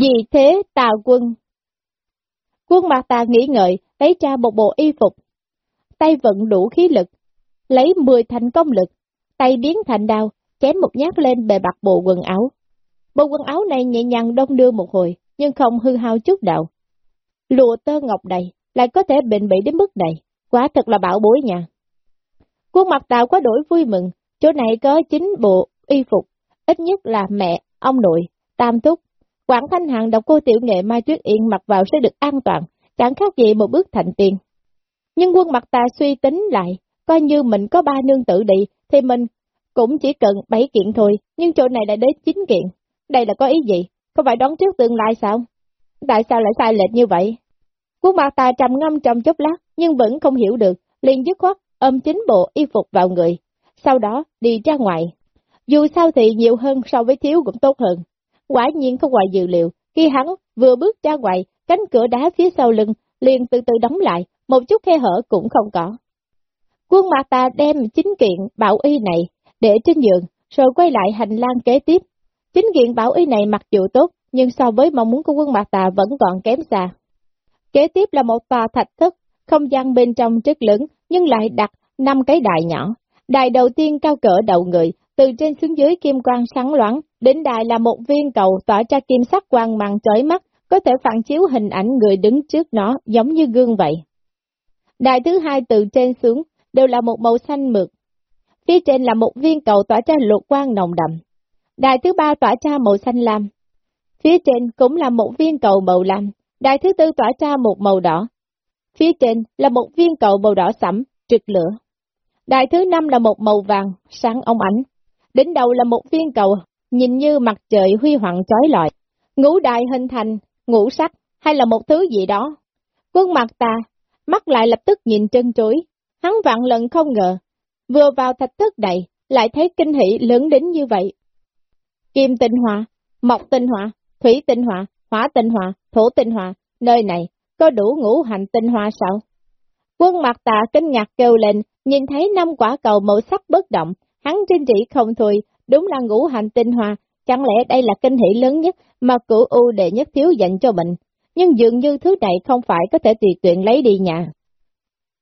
Vì thế tà quân. Quân mặt tà nghĩ ngợi, lấy ra một bộ y phục. Tay vận đủ khí lực, lấy 10 thành công lực, tay biến thành đao, chém một nhát lên bề mặt bộ quần áo. Bộ quần áo này nhẹ nhàng đông đưa một hồi, nhưng không hư hao chút nào. Lụa tơ ngọc đầy, lại có thể bệnh bị đến mức này, quá thật là bảo bối nha. Quân mặt tàu quá đổi vui mừng, chỗ này có chính bộ y phục, ít nhất là mẹ, ông nội, tam thúc. Quảng Thanh Hằng đọc cô tiểu nghệ Mai Tuyết Yên mặc vào sẽ được an toàn, chẳng khác gì một bước thành tiền. Nhưng quân mặt tà suy tính lại, coi như mình có ba nương tự đi, thì mình cũng chỉ cần bảy kiện thôi, nhưng chỗ này lại đến chín kiện. Đây là có ý gì? Không phải đoán trước tương lai sao? Tại sao lại sai lệch như vậy? Quân mặt tà trầm ngâm trong chốc lát, nhưng vẫn không hiểu được, liền dứt khoát ôm chính bộ y phục vào người, sau đó đi ra ngoài. Dù sao thì nhiều hơn so với thiếu cũng tốt hơn. Quả nhiên không ngoài dự liệu, khi hắn vừa bước ra ngoài, cánh cửa đá phía sau lưng liền từ từ đóng lại, một chút khe hở cũng không có. Quân mặt tà đem chính kiện bảo y này để trên giường, rồi quay lại hành lang kế tiếp. Chính kiện bảo y này mặc dù tốt, nhưng so với mong muốn của quân mặt tà vẫn còn kém xa. Kế tiếp là một tòa thạch thất, không gian bên trong rất lớn, nhưng lại đặt năm cái đài nhỏ. Đài đầu tiên cao cỡ đầu người, từ trên xuống dưới kim quang sáng loáng, đỉnh đài là một viên cầu tỏa ra kim sắc quang mang chói mắt, có thể phản chiếu hình ảnh người đứng trước nó giống như gương vậy. Đài thứ hai từ trên xuống đều là một màu xanh mượt. Phía trên là một viên cầu tỏa ra lục quang nồng đậm. Đài thứ ba tỏa ra màu xanh lam. Phía trên cũng là một viên cầu màu lam. Đài thứ tư tỏa ra một màu đỏ. Phía trên là một viên cầu màu đỏ sẫm, trực lửa. Đài thứ năm là một màu vàng, sáng ông ảnh. Đỉnh đầu là một viên cầu, nhìn như mặt trời huy hoàng chói lọi. Ngũ đài hình thành, ngũ sắc, hay là một thứ gì đó. Quân mặt ta, mắt lại lập tức nhìn chân chuối, Hắn vạn lần không ngờ, vừa vào thạch thất đầy, lại thấy kinh hỷ lớn đến như vậy. Kim tinh hỏa, mộc tinh hỏa, thủy tinh hỏa, hỏa tinh hỏa, thổ tinh hỏa, nơi này có đủ ngũ hành tinh hỏa sao? Quân mặt tà kinh ngạc kêu lên, nhìn thấy năm quả cầu màu sắc bất động, hắn trên trị không thôi, đúng là ngũ hành tinh hoa, chẳng lẽ đây là kinh hỷ lớn nhất mà cửu U đệ nhất thiếu dành cho mình, nhưng dường như thứ này không phải có thể tùy tiện lấy đi nhà.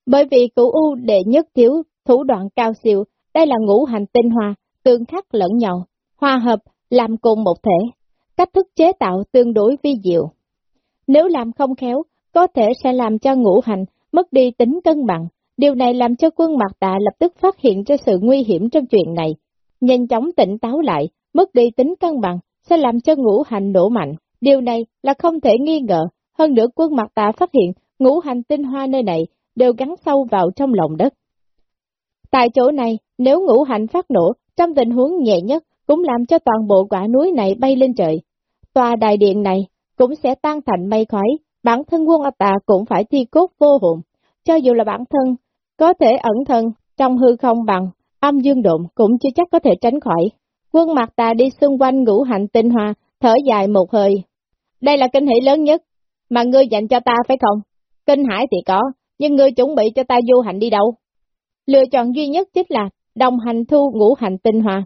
Bởi vì cửu U đệ nhất thiếu, thủ đoạn cao siêu, đây là ngũ hành tinh hoa, tương khắc lẫn nhau, hòa hợp, làm cùng một thể, cách thức chế tạo tương đối vi diệu. Nếu làm không khéo, có thể sẽ làm cho ngũ hành mất đi tính cân bằng. Điều này làm cho quân mặt tạ lập tức phát hiện ra sự nguy hiểm trong chuyện này. Nhanh chóng tỉnh táo lại, mất đi tính cân bằng, sẽ làm cho ngũ hành nổ mạnh. Điều này là không thể nghi ngờ. Hơn nữa quân mặt ta phát hiện ngũ hành tinh hoa nơi này đều gắn sâu vào trong lòng đất. Tại chỗ này, nếu ngũ hành phát nổ, trong tình huống nhẹ nhất, cũng làm cho toàn bộ quả núi này bay lên trời. Tòa đại điện này cũng sẽ tan thành mây khói, bản thân quân A Tà cũng phải thi cốt vô hồn. Cho dù là bản thân có thể ẩn thân trong hư không bằng âm dương độn cũng chưa chắc có thể tránh khỏi. Quân mặt tà đi xung quanh ngũ hành tinh hoa, thở dài một hơi. Đây là kinh hỷ lớn nhất, mà ngươi dành cho ta phải không? Kinh hải thì có, nhưng ngươi chuẩn bị cho ta du hành đi đâu? Lựa chọn duy nhất chính là đồng hành thu ngũ hành tinh hoa.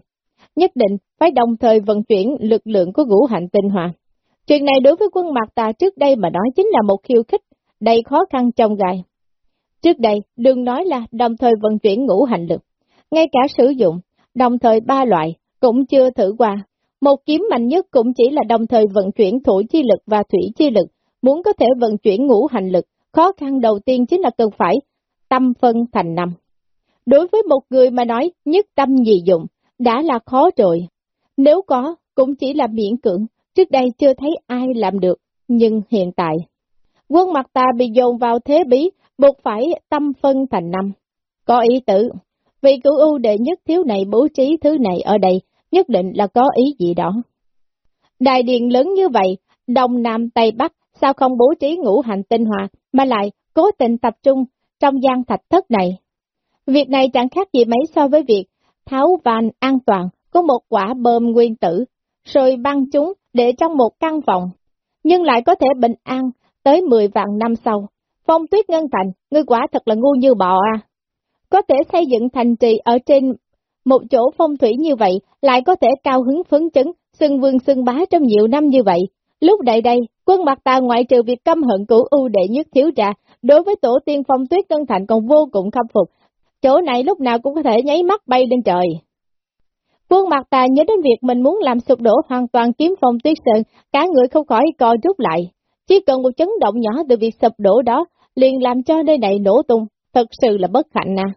Nhất định phải đồng thời vận chuyển lực lượng của ngũ hành tinh hoa. Chuyện này đối với quân mặt tà trước đây mà nói chính là một khiêu khích, đầy khó khăn trong gai. Trước đây, đừng nói là đồng thời vận chuyển ngũ hành lực, ngay cả sử dụng, đồng thời ba loại, cũng chưa thử qua. Một kiếm mạnh nhất cũng chỉ là đồng thời vận chuyển thổ chi lực và thủy chi lực, muốn có thể vận chuyển ngũ hành lực, khó khăn đầu tiên chính là cần phải tâm phân thành năm. Đối với một người mà nói nhất tâm gì dụng, đã là khó rồi. Nếu có, cũng chỉ là miễn cưỡng, Trước đây chưa thấy ai làm được, nhưng hiện tại, quân mặt ta bị dồn vào thế bí, buộc phải tâm phân thành năm. Có ý tử, vì cửu ưu đệ nhất thiếu này bố trí thứ này ở đây, nhất định là có ý gì đó. Đại điện lớn như vậy, Đông Nam Tây Bắc, sao không bố trí ngũ hành tinh hòa, mà lại cố tình tập trung trong gian thạch thất này. Việc này chẳng khác gì mấy so với việc tháo van an toàn có một quả bơm nguyên tử, rồi băng chúng để trong một căn phòng, nhưng lại có thể bình an tới 10 vạn năm sau. Phong tuyết ngân thành, ngươi quả thật là ngu như bò à. Có thể xây dựng thành trì ở trên một chỗ phong thủy như vậy, lại có thể cao hứng phấn chấn, xưng vương xưng bá trong nhiều năm như vậy. Lúc đây đây, quân mặt ta ngoại trừ việc căm hận cửu ưu đệ nhất thiếu ra, đối với tổ tiên phong tuyết tân thành còn vô cùng khâm phục. Chỗ này lúc nào cũng có thể nháy mắt bay lên trời. Quân mặt ta nhớ đến việc mình muốn làm sụp đổ hoàn toàn kiếm phong tuyết sơn, cả người không khỏi co rút lại. Chỉ cần một chấn động nhỏ từ việc sụp đổ đó, liền làm cho nơi này nổ tung, thật sự là bất hạnh à.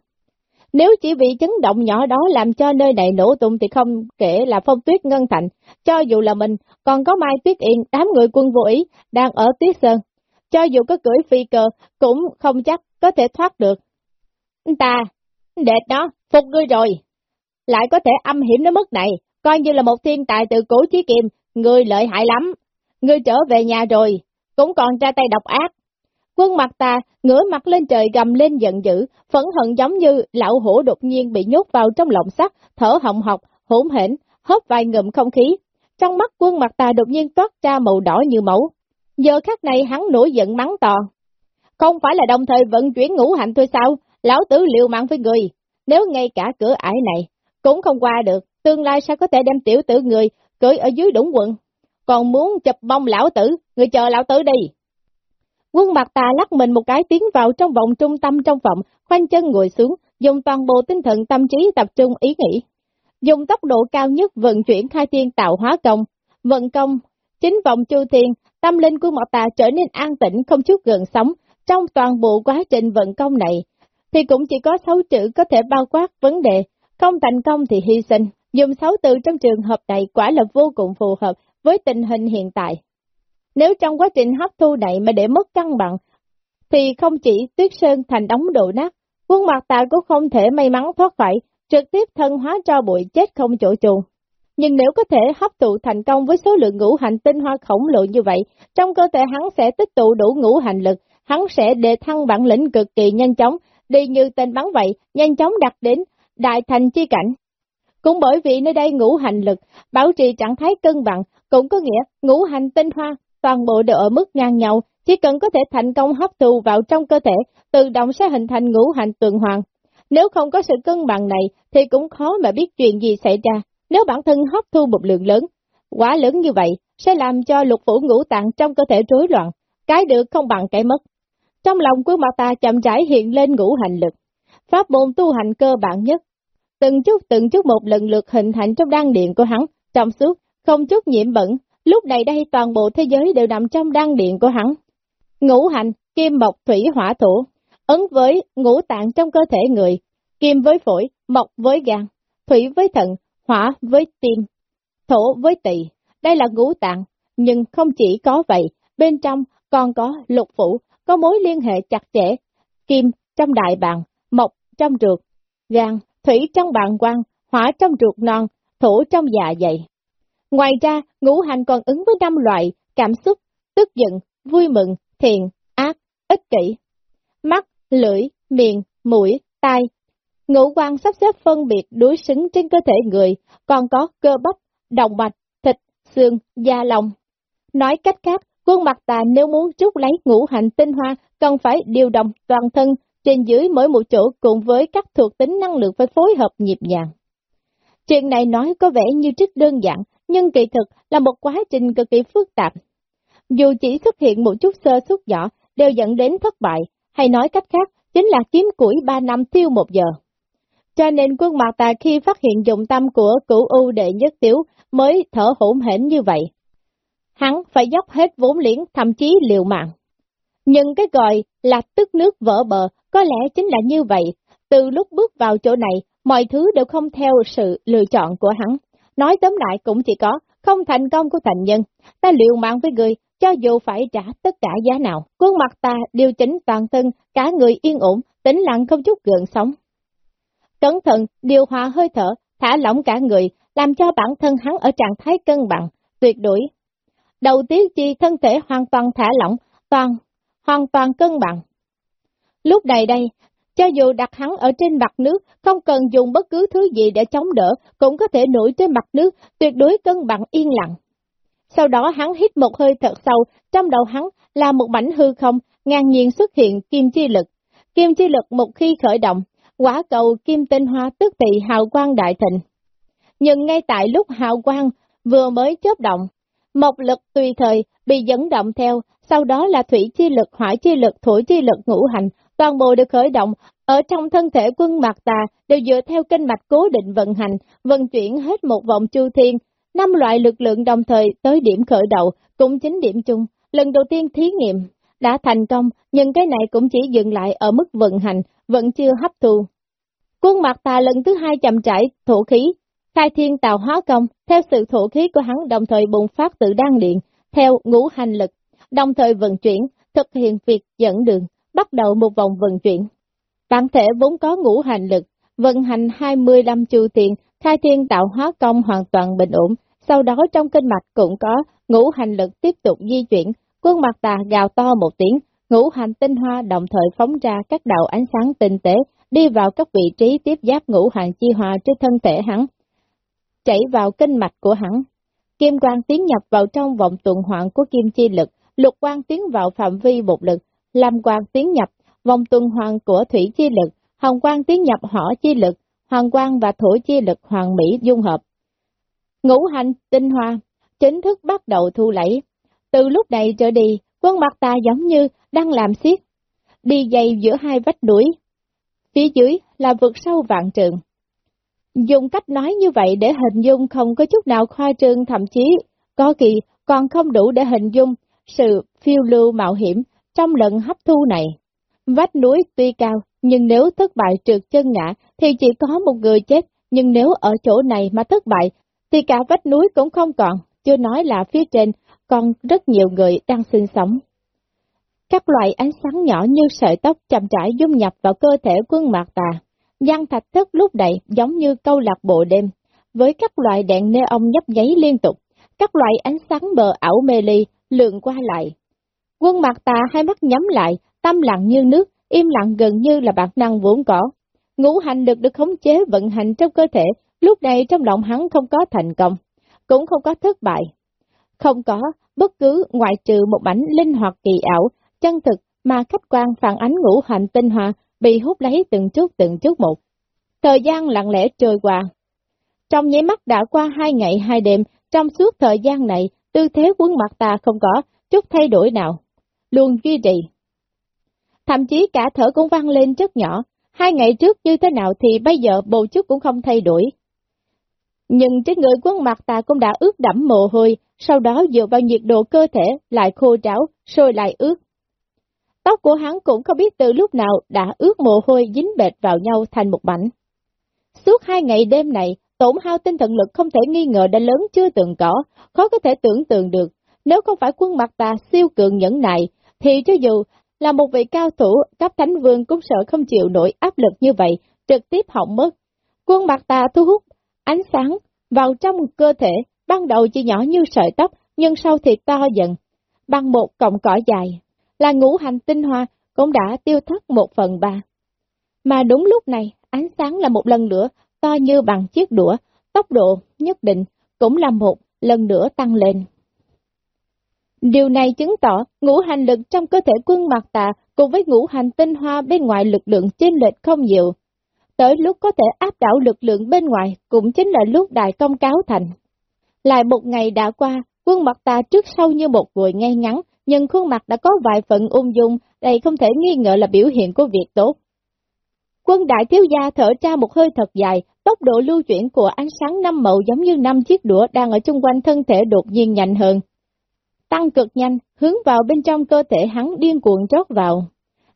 Nếu chỉ vì chấn động nhỏ đó làm cho nơi này nổ tung thì không kể là phong tuyết ngân thành, cho dù là mình, còn có Mai Tuyết Yên, đám người quân vô ý, đang ở Tuyết Sơn. Cho dù có cưỡi phi cờ, cũng không chắc có thể thoát được. Ta, đẹp đó, phục ngươi rồi. Lại có thể âm hiểm đến mức này, coi như là một thiên tài từ cổ chí kiềm, ngươi lợi hại lắm. Ngươi trở về nhà rồi, cũng còn ra tay độc ác. Quân mặt ta ngửa mặt lên trời gầm lên giận dữ, phẫn hận giống như lão hổ đột nhiên bị nhốt vào trong lồng sắt, thở họng học, hỗn hển, hớp vài ngụm không khí. Trong mắt quân mặt ta đột nhiên toát ra màu đỏ như máu. Giờ khắc này hắn nổi giận mắng to. Không phải là đồng thời vận chuyển ngũ hành thôi sao, lão tử liều mạng với người. Nếu ngay cả cửa ải này cũng không qua được, tương lai sao có thể đem tiểu tử người cưỡi ở dưới đũng quận. Còn muốn chụp bông lão tử, người chờ lão tử đi. Quân mặt tà lắc mình một cái tiến vào trong vòng trung tâm trong phòng, khoanh chân ngồi xuống, dùng toàn bộ tinh thần tâm trí tập trung ý nghĩ. Dùng tốc độ cao nhất vận chuyển khai thiên tạo hóa công, vận công, chính vòng chu thiên, tâm linh của mặt tà trở nên an tĩnh không chút gần sống. Trong toàn bộ quá trình vận công này, thì cũng chỉ có sáu chữ có thể bao quát vấn đề, không thành công thì hy sinh. Dùng sáu từ trong trường hợp này quả là vô cùng phù hợp với tình hình hiện tại. Nếu trong quá trình hấp thu này mà để mất cân bằng, thì không chỉ tuyết sơn thành đóng đồ nát, quân mặt ta cũng không thể may mắn thoát khỏi, trực tiếp thân hóa cho bụi chết không chỗ chuồng. Nhưng nếu có thể hấp thụ thành công với số lượng ngũ hành tinh hoa khổng lồ như vậy, trong cơ thể hắn sẽ tích tụ đủ ngũ hành lực, hắn sẽ đề thăng bản lĩnh cực kỳ nhanh chóng, đi như tên bắn vậy, nhanh chóng đặt đến đại thành chi cảnh. Cũng bởi vì nơi đây ngũ hành lực, bảo trì trạng thái cân bằng, cũng có nghĩa ngũ hành tinh hoa toàn bộ đều ở mức ngang nhau, chỉ cần có thể thành công hấp thụ vào trong cơ thể, tự động sẽ hình thành ngũ hành tuần hoàn. Nếu không có sự cân bằng này, thì cũng khó mà biết chuyện gì xảy ra. Nếu bản thân hấp thu một lượng lớn, quá lớn như vậy, sẽ làm cho lục phủ ngũ tạng trong cơ thể rối loạn, cái được không bằng cái mất. Trong lòng của mặt ta chậm rãi hiện lên ngũ hành lực, pháp môn tu hành cơ bản nhất. Từng chút từng chút một lần lượt hình thành trong đan điện của hắn, trong suốt, không chút nhiễm bẩn, Lúc này đây toàn bộ thế giới đều nằm trong đan điện của hắn. Ngũ hành, kim mộc thủy hỏa thổ, ấn với ngũ tạng trong cơ thể người, kim với phổi, mộc với gan, thủy với thận, hỏa với tim, thổ với tỳ. Đây là ngũ tạng, nhưng không chỉ có vậy, bên trong còn có lục phủ, có mối liên hệ chặt chẽ, kim trong đại bàng, mộc trong ruột, gan, thủy trong bàng quang, hỏa trong ruột non, thổ trong dạ dày. Ngoài ra, ngũ hành còn ứng với năm loại cảm xúc, tức giận, vui mừng, thiện, ác, ích kỷ. Mắt, lưỡi, miệng, mũi, tai. Ngũ quan sắp xếp phân biệt đối xứng trên cơ thể người, còn có cơ bắp, đồng mạch, thịt, xương, da lòng. Nói cách khác, quân mặt tà nếu muốn rút lấy ngũ hành tinh hoa, cần phải điều động toàn thân trên dưới mỗi một chỗ cùng với các thuộc tính năng lượng phải phối hợp nhịp nhàng. Chuyện này nói có vẻ như rất đơn giản, nhưng kỳ thực là một quá trình cực kỳ phức tạp. Dù chỉ xuất hiện một chút sơ suất nhỏ, đều dẫn đến thất bại, hay nói cách khác, chính là kiếm củi ba năm tiêu một giờ. Cho nên quân mặt tà khi phát hiện dụng tâm của cửu U đệ nhất tiểu mới thở hổn hển như vậy. Hắn phải dốc hết vốn liếng thậm chí liều mạng. Nhưng cái gọi là tức nước vỡ bờ, có lẽ chính là như vậy. Từ lúc bước vào chỗ này, mọi thứ đều không theo sự lựa chọn của hắn. Nói tóm lại cũng chỉ có, không thành công của thành nhân, ta liệu mạng với người, cho dù phải trả tất cả giá nào, khuôn mặt ta điều chỉnh toàn thân, cả người yên ổn, tĩnh lặng không chút gượng sống. Cẩn thận, điều hòa hơi thở, thả lỏng cả người, làm cho bản thân hắn ở trạng thái cân bằng, tuyệt đối. Đầu tiên chi thân thể hoàn toàn thả lỏng, toàn, hoàn toàn cân bằng. Lúc này đây, cho dù đặt hắn ở trên mặt nước, không cần dùng bất cứ thứ gì để chống đỡ, cũng có thể nổi trên mặt nước, tuyệt đối cân bằng yên lặng. Sau đó hắn hít một hơi thật sâu, trong đầu hắn là một mảnh hư không, ngang nhiên xuất hiện kim chi lực. Kim chi lực một khi khởi động, quả cầu kim tinh hoa tức thì hào quang đại thịnh. Nhưng ngay tại lúc hào quang vừa mới chớp động, Một lực tùy thời bị dẫn động theo, sau đó là thủy chi lực, hỏa chi lực, thổ chi lực ngũ hành, toàn bộ được khởi động, ở trong thân thể quân mạc tà đều dựa theo kênh mạch cố định vận hành, vận chuyển hết một vòng chu thiên, năm loại lực lượng đồng thời tới điểm khởi đầu, cũng chính điểm chung, lần đầu tiên thí nghiệm, đã thành công, nhưng cái này cũng chỉ dừng lại ở mức vận hành, vẫn chưa hấp thu. Quân mặt tà lần thứ hai chậm trải thổ khí, khai thiên tạo hóa công, theo sự thổ khí của hắn đồng thời bùng phát tự đan điện, theo ngũ hành lực, đồng thời vận chuyển, thực hiện việc dẫn đường, bắt đầu một vòng vận chuyển. Bản thể vốn có ngũ hành lực, vận hành 25 chu tiền, khai thiên tạo hóa công hoàn toàn bình ổn, sau đó trong kinh mạch cũng có ngũ hành lực tiếp tục di chuyển, quân mặt tà gào to một tiếng, ngũ hành tinh hoa đồng thời phóng ra các đạo ánh sáng tinh tế, đi vào các vị trí tiếp giáp ngũ hành chi hòa trên thân thể hắn, chảy vào kinh mạch của hắn. Kim quang tiến nhập vào trong vòng tuần hoàn của kim chi lực, lục quang tiến vào phạm vi một lực, lam quang tiến nhập vòng tuần hoàn của thủy chi lực, hồng quang tiến nhập hỏa chi lực, hoàng quang và thổ chi lực hoàng mỹ dung hợp. Ngũ hành tinh hoa chính thức bắt đầu thu lẫy. Từ lúc này trở đi, quân mặt ta giống như đang làm xiết, đi dày giữa hai vách núi. Phía dưới là vực sâu vạn trường. Dùng cách nói như vậy để hình dung không có chút nào khoa trương thậm chí có kỳ còn không đủ để hình dung sự phiêu lưu mạo hiểm trong lần hấp thu này. Vách núi tuy cao, nhưng nếu thất bại trượt chân ngã thì chỉ có một người chết, nhưng nếu ở chỗ này mà thất bại thì cả vách núi cũng không còn, chưa nói là phía trên còn rất nhiều người đang sinh sống. Các loại ánh sáng nhỏ như sợi tóc chậm rãi dung nhập vào cơ thể quân mạc tà. Giang thạch thất lúc đẩy giống như câu lạc bộ đêm, với các loại đèn neon nhấp nháy liên tục, các loại ánh sáng bờ ảo mê ly, lượn qua lại. Quân mặt tà hai mắt nhắm lại, tâm lặng như nước, im lặng gần như là bản năng vốn có. Ngũ hành lực được khống chế vận hành trong cơ thể, lúc này trong lòng hắn không có thành công, cũng không có thất bại. Không có bất cứ ngoại trừ một ảnh linh hoạt kỳ ảo, chân thực mà khách quan phản ánh ngũ hành tinh hoa bị hút lấy từng chút từng chút một. Thời gian lặng lẽ trôi qua. Trong nháy mắt đã qua hai ngày hai đêm, trong suốt thời gian này, tư thế quân mặt ta không có chút thay đổi nào, luôn duy trì. Thậm chí cả thở cũng vang lên rất nhỏ, hai ngày trước như thế nào thì bây giờ bầu chức cũng không thay đổi. Nhưng trên người quân mặt ta cũng đã ướt đẫm mồ hôi, sau đó dựa vào nhiệt độ cơ thể lại khô ráo, sôi lại ướt. Tóc của hắn cũng không biết từ lúc nào đã ướt mồ hôi dính bệt vào nhau thành một mảnh. Suốt hai ngày đêm này, tổn hao tinh thần lực không thể nghi ngờ đã lớn chưa từng có, khó có thể tưởng tượng được. Nếu không phải quân mặt ta siêu cường nhẫn nại, thì cho dù là một vị cao thủ cấp thánh vương cũng sợ không chịu nổi áp lực như vậy, trực tiếp hỏng mất. Quân mặt ta thu hút ánh sáng vào trong cơ thể, ban đầu chỉ nhỏ như sợi tóc, nhưng sau thì to dần, bằng một cọng cỏ dài, là ngũ hành tinh hoa cũng đã tiêu thất một phần ba. Mà đúng lúc này, ánh sáng là một lần nữa, to như bằng chiếc đũa, tốc độ nhất định cũng là một lần nữa tăng lên. Điều này chứng tỏ ngũ hành lực trong cơ thể quân mặt tà cùng với ngũ hành tinh hoa bên ngoài lực lượng trên lệch không nhiều. Tới lúc có thể áp đảo lực lượng bên ngoài cũng chính là lúc đại công cáo thành. Lại một ngày đã qua, quân mặt tà trước sau như một vội ngay ngắn, nhưng khuôn mặt đã có vài phần ung dung, đây không thể nghi ngờ là biểu hiện của việc tốt. Quân đại thiếu gia thở ra một hơi thật dài, tốc độ lưu chuyển của ánh sáng năm màu giống như năm chiếc đũa đang ở chung quanh thân thể đột nhiên nhanh hơn. Tăng cực nhanh, hướng vào bên trong cơ thể hắn điên cuồng trót vào.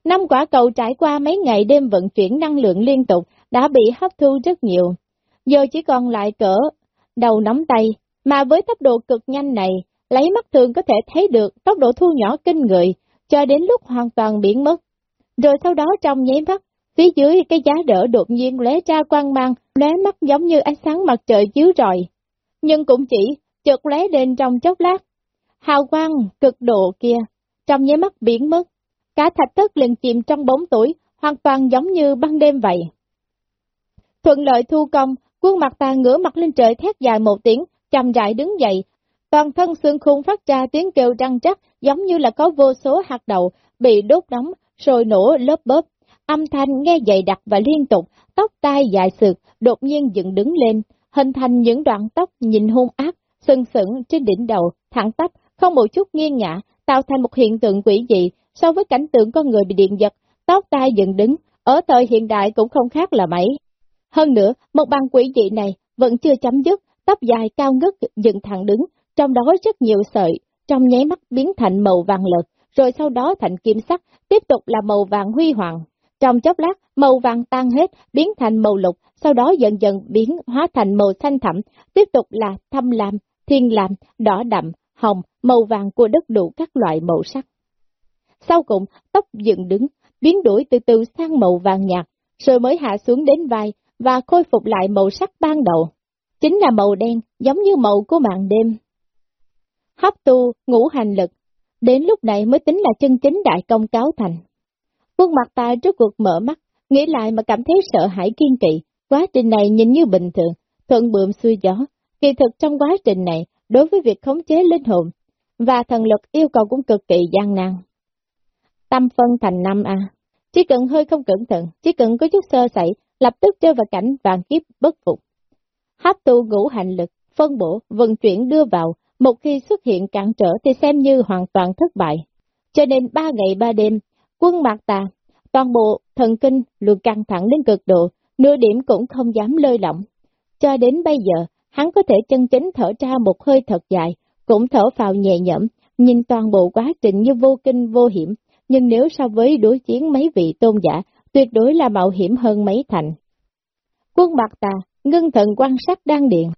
Năm quả cầu trải qua mấy ngày đêm vận chuyển năng lượng liên tục đã bị hấp thu rất nhiều. Giờ chỉ còn lại cỡ đầu nắm tay, mà với tốc độ cực nhanh này, lấy mắt thường có thể thấy được tốc độ thu nhỏ kinh người, cho đến lúc hoàn toàn biến mất. Rồi sau đó trong nháy mắt, phía dưới cái giá đỡ đột nhiên lóe ra quang mang, lóe mắt giống như ánh sáng mặt trời chiếu rọi. Nhưng cũng chỉ chợt lóe lên trong chốc lát. Hào quang cực độ kia, trong nháy mắt biến mất. Cả thạch thất liền chìm trong bóng tuổi, hoàn toàn giống như ban đêm vậy. Thuận lợi thu công, quân mặt ta ngửa mặt lên trời thét dài một tiếng, chầm rãi đứng dậy, toàn thân xương khung phát ra tiếng kêu răng chắc, giống như là có vô số hạt đậu bị đốt nóng, rồi nổ lớp bóp. Âm thanh nghe dày đặc và liên tục, tóc tai dài sượt, đột nhiên dựng đứng lên, hình thành những đoạn tóc nhìn hung ác, sừng sững trên đỉnh đầu, thẳng tắp, không một chút nghiêng ngã, tạo thành một hiện tượng quỷ dị so với cảnh tượng con người bị điện giật, tóc tai dựng đứng, ở thời hiện đại cũng không khác là mấy. Hơn nữa, một bàn quỷ dị này vẫn chưa chấm dứt, tóc dài cao ngất dựng thẳng đứng, trong đó rất nhiều sợi, trong nháy mắt biến thành màu vàng lợt, rồi sau đó thành kim sắc, tiếp tục là màu vàng huy hoàng. Trong chốc lát, màu vàng tan hết, biến thành màu lục, sau đó dần dần biến hóa thành màu xanh thẳm, tiếp tục là thâm lam, thiên lam, đỏ đậm, hồng, màu vàng của đất đủ các loại màu sắc. Sau cùng, tóc dựng đứng, biến đổi từ từ sang màu vàng nhạt, rồi mới hạ xuống đến vai và khôi phục lại màu sắc ban đầu. Chính là màu đen, giống như màu của màn đêm. Hấp tu, ngũ hành lực, đến lúc này mới tính là chân chính đại công cáo thành. Quân mặt ta trước cuộc mở mắt, nghĩ lại mà cảm thấy sợ hãi kiên kỵ, quá trình này nhìn như bình thường, thuận bượm xuôi gió, kỳ thực trong quá trình này, đối với việc khống chế linh hồn, và thần lực yêu cầu cũng cực kỳ gian nan. Tâm phân thành năm A, chỉ cần hơi không cẩn thận, chỉ cần có chút sơ sẩy, lập tức rơi vào cảnh vàng kiếp bất phục. Hấp tu ngũ hành lực, phân bổ, vận chuyển đưa vào, một khi xuất hiện cản trở thì xem như hoàn toàn thất bại. Cho nên ba ngày ba đêm, quân mạc tà, toàn bộ thần kinh luôn căng thẳng đến cực độ, nửa điểm cũng không dám lơi lỏng. Cho đến bây giờ, hắn có thể chân chính thở ra một hơi thật dài, cũng thở vào nhẹ nhõm, nhìn toàn bộ quá trình như vô kinh vô hiểm, nhưng nếu so với đối chiến mấy vị tôn giả, tuyệt đối là mạo hiểm hơn mấy thành. Quân bạc tà, ngưng thần quan sát đan điện,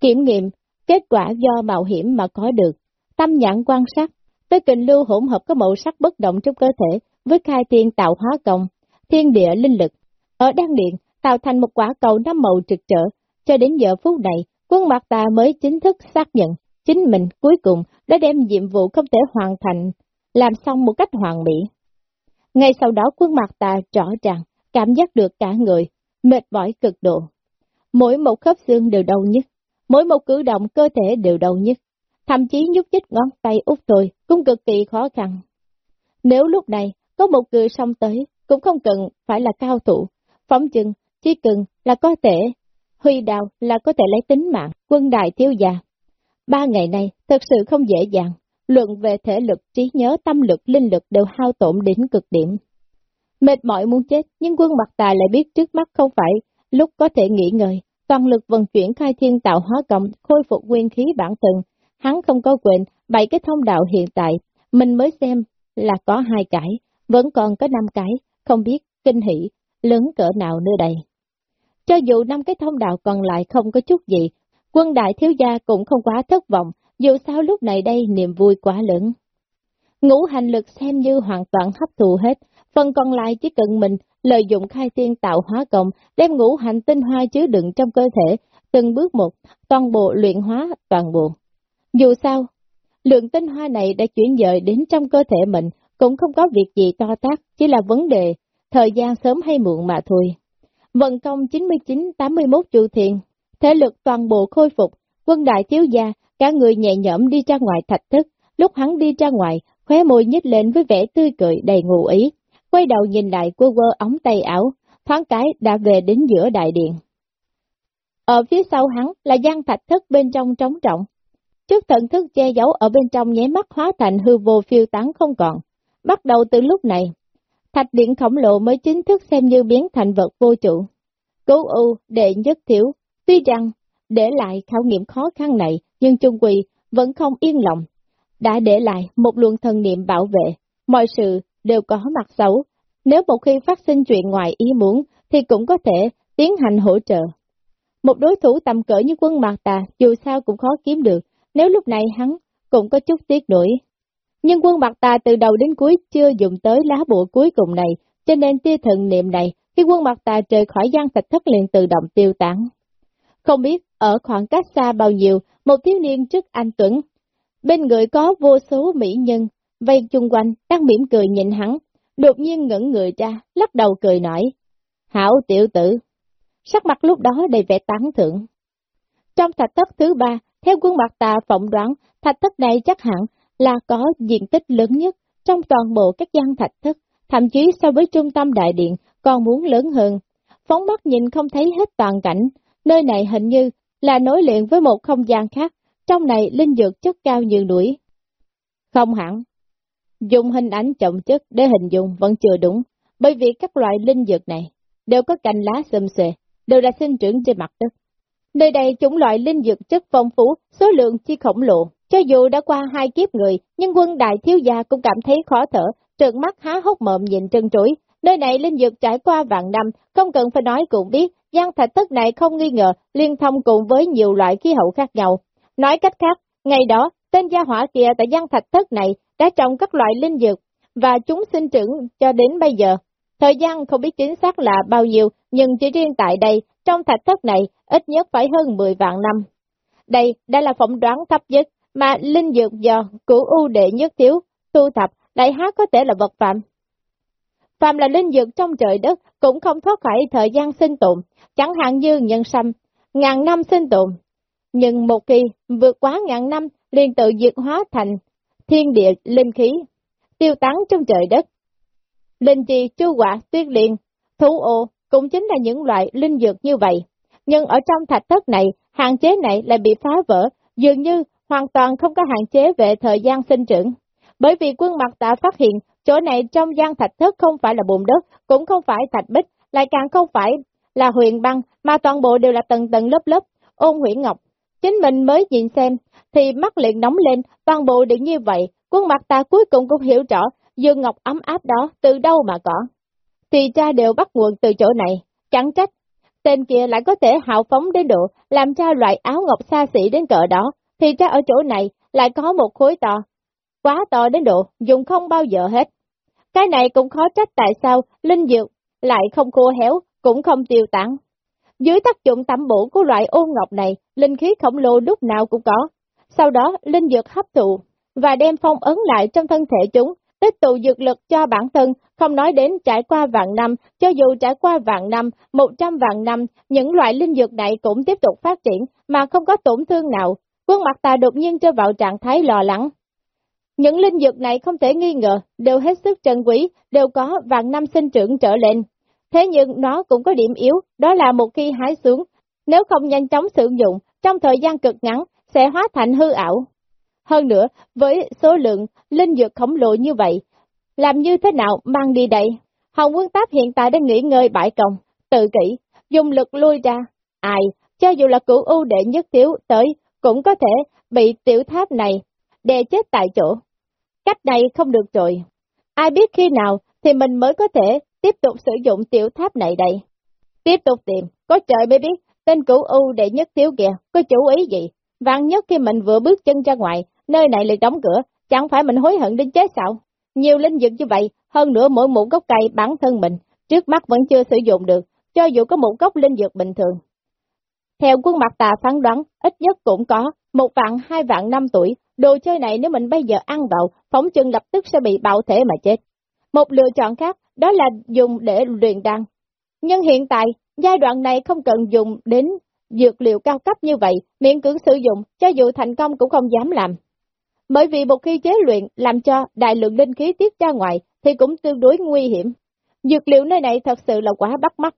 kiểm nghiệm, kết quả do mạo hiểm mà có được, tâm nhãn quan sát, tới kình lưu hỗn hợp có màu sắc bất động trong cơ thể, với khai thiên tạo hóa công, thiên địa linh lực. Ở đan điện, tạo thành một quả cầu năm màu trực trở, cho đến giờ phút này, quân mặt tà mới chính thức xác nhận, chính mình cuối cùng đã đem nhiệm vụ không thể hoàn thành, làm xong một cách hoàn mỹ. Ngay sau đó quân mặt tà rõ ràng, cảm giác được cả người, mệt mỏi cực độ. Mỗi một khớp xương đều đau nhất, mỗi một cử động cơ thể đều đau nhất, thậm chí nhúc nhích ngón tay út tôi cũng cực kỳ khó khăn. Nếu lúc này có một người xong tới, cũng không cần phải là cao thủ, phóng chừng, chỉ cần là có thể, huy đào là có thể lấy tính mạng, quân đại thiếu già. Ba ngày này thật sự không dễ dàng, luận về thể lực, trí nhớ, tâm lực, linh lực đều hao tổn đến cực điểm. Mệt mỏi muốn chết, nhưng quân mặt tài lại biết trước mắt không phải lúc có thể nghỉ ngơi, toàn lực vận chuyển khai thiên tạo hóa cộng, khôi phục nguyên khí bản thân. Hắn không có quyền, bảy cái thông đạo hiện tại, mình mới xem là có hai cái, vẫn còn có năm cái, không biết kinh hỷ, lớn cỡ nào nơi đây. Cho dù năm cái thông đạo còn lại không có chút gì, quân đại thiếu gia cũng không quá thất vọng, dù sao lúc này đây niềm vui quá lớn. Ngũ hành lực xem như hoàn toàn hấp thụ hết, phần còn lại chỉ cần mình lợi dụng khai tiên tạo hóa cộng, đem ngũ hành tinh hoa chứa đựng trong cơ thể, từng bước một, toàn bộ luyện hóa toàn bộ. Dù sao, lượng tinh hoa này đã chuyển dời đến trong cơ thể mình, cũng không có việc gì to tác, chỉ là vấn đề, thời gian sớm hay muộn mà thôi. Vận công 99-81 chu thiền, thể lực toàn bộ khôi phục, quân đại thiếu gia, cả người nhẹ nhõm đi ra ngoài thạch thức, lúc hắn đi ra ngoài, khóe môi nhếch lên với vẻ tươi cười đầy ngụ ý, quay đầu nhìn lại quơ quơ ống tay áo, thoáng cái đã về đến giữa đại điện. Ở phía sau hắn là gian thạch thức bên trong trống trọng. Trước thần thức che giấu ở bên trong nháy mắt hóa thành hư vô phiêu tán không còn. Bắt đầu từ lúc này, thạch điện khổng lồ mới chính thức xem như biến thành vật vô trụ. Cứu ưu, đệ nhất thiếu, tuy rằng để lại khảo nghiệm khó khăn này, nhưng Trung Quỳ vẫn không yên lòng. Đã để lại một luồng thần niệm bảo vệ, mọi sự đều có mặt xấu. Nếu một khi phát sinh chuyện ngoài ý muốn, thì cũng có thể tiến hành hỗ trợ. Một đối thủ tầm cỡ như quân Mạc Tà, dù sao cũng khó kiếm được, nếu lúc này hắn cũng có chút tiếc nổi. Nhưng quân mặt Tà từ đầu đến cuối chưa dùng tới lá bùa cuối cùng này, cho nên tia thần niệm này, khi quân mặt Tà rời khỏi gian thạch thất liền tự động tiêu tán. Không biết ở khoảng cách xa bao nhiêu, một thiếu niên trước anh Tuấn, bên người có vô số mỹ nhân, vây chung quanh, đang mỉm cười nhìn hắn, đột nhiên ngẩn người ra, lắc đầu cười nói, Hảo tiểu tử, sắc mặt lúc đó đầy vẻ tán thưởng. Trong thạch thất thứ ba, theo quân mặt tà phỏng đoán, thạch thất này chắc hẳn là có diện tích lớn nhất trong toàn bộ các gian thạch thất, thậm chí so với trung tâm đại điện còn muốn lớn hơn. Phóng mắt nhìn không thấy hết toàn cảnh, nơi này hình như là nối liền với một không gian khác, trong này linh dược chất cao như núi. Không hẳn, dùng hình ảnh trọng chất để hình dung vẫn chưa đúng, bởi vì các loại linh dược này đều có cành lá xâm xề, đều là sinh trưởng trên mặt đất. Nơi đây chủng loại linh dược chất phong phú, số lượng chi khổng lồ. Cho dù đã qua hai kiếp người, nhưng quân đại thiếu gia cũng cảm thấy khó thở, trợn mắt há hốc mộm nhìn trân trối. Nơi này linh dược trải qua vạn năm, không cần phải nói cũng biết, gian thạch thất này không nghi ngờ liên thông cùng với nhiều loại khí hậu khác nhau. Nói cách khác, ngày đó, tên gia hỏa kia tại gian thạch thất này đã trồng các loại linh dược, và chúng sinh trưởng cho đến bây giờ. Thời gian không biết chính xác là bao nhiêu, nhưng chỉ riêng tại đây, trong thạch thất này, ít nhất phải hơn 10 vạn năm. Đây đã là phỏng đoán thấp nhất, mà linh dược do cửu u đệ nhất thiếu, tu thập, lại há có thể là vật phạm. Phạm là linh dược trong trời đất, cũng không thoát khỏi thời gian sinh tồn, chẳng hạn như nhân sâm, ngàn năm sinh tồn. Nhưng một khi vượt quá ngàn năm, liền tự diệt hóa thành thiên địa linh khí, tiêu tán trong trời đất. Linh chi, chu quả, tuyết liền, thú ô cũng chính là những loại linh dược như vậy. Nhưng ở trong thạch thất này, hạn chế này lại bị phá vỡ, dường như hoàn toàn không có hạn chế về thời gian sinh trưởng. Bởi vì quân mặt đã phát hiện, chỗ này trong gian thạch thất không phải là bùn đất, cũng không phải thạch bích, lại càng không phải là huyền băng, mà toàn bộ đều là tầng tầng lớp lớp, ôn huyền ngọc. Chính mình mới nhìn xem, thì mắt liền nóng lên, toàn bộ đều như vậy, quân mặt ta cuối cùng cũng hiểu rõ, dương ngọc ấm áp đó từ đâu mà có. Thì cha đều bắt nguồn từ chỗ này, chẳng trách, tên kia lại có thể hào phóng đến độ làm cho loại áo ngọc xa xỉ đến cỡ đó, thì ra ở chỗ này lại có một khối to, quá to đến độ dùng không bao giờ hết. Cái này cũng khó trách tại sao linh dược lại không khô héo, cũng không tiêu tán. Dưới tác dụng tẩm bổ của loại ôn ngọc này, linh khí khổng lồ lúc nào cũng có. Sau đó, linh dược hấp thụ và đem phong ấn lại trong thân thể chúng, tích tụ dược lực cho bản thân, không nói đến trải qua vạn năm, cho dù trải qua vạn năm, một trăm vạn năm, những loại linh dược này cũng tiếp tục phát triển mà không có tổn thương nào. Quân mặt ta đột nhiên cho vào trạng thái lo lắng. Những linh dược này không thể nghi ngờ, đều hết sức trân quý, đều có vạn năm sinh trưởng trở lên. Thế nhưng nó cũng có điểm yếu, đó là một khi hái xuống, nếu không nhanh chóng sử dụng, trong thời gian cực ngắn, sẽ hóa thành hư ảo. Hơn nữa, với số lượng linh dược khổng lồ như vậy, làm như thế nào mang đi đây? Hồng Quân Táp hiện tại đang nghỉ ngơi bãi công, tự kỷ, dùng lực lui ra. Ai, cho dù là cửu ưu đệ nhất thiếu tới, cũng có thể bị tiểu tháp này đè chết tại chỗ. Cách này không được rồi. Ai biết khi nào thì mình mới có thể tiếp tục sử dụng tiểu tháp này đây. Tiếp tục tìm, có trời mới biết, tên cửu u đệ nhất thiếu kìa, có chủ ý gì? Vạn nhất khi mình vừa bước chân ra ngoài, nơi này lại đóng cửa, chẳng phải mình hối hận đến chết sao? Nhiều linh dược như vậy, hơn nữa mỗi một gốc cây bản thân mình, trước mắt vẫn chưa sử dụng được, cho dù có một gốc linh dược bình thường. Theo quân mặt tà phán đoán, ít nhất cũng có một vạn hai vạn năm tuổi, đồ chơi này nếu mình bây giờ ăn vào, phóng chân lập tức sẽ bị bạo thể mà chết. Một lựa chọn khác, đó là dùng để luyện đan. Nhưng hiện tại, giai đoạn này không cần dùng đến dược liệu cao cấp như vậy, miễn cưỡng sử dụng, cho dù thành công cũng không dám làm. Bởi vì một khi chế luyện làm cho đại lượng linh khí tiết ra ngoài thì cũng tương đối nguy hiểm. Dược liệu nơi này thật sự là quá bắt mắt.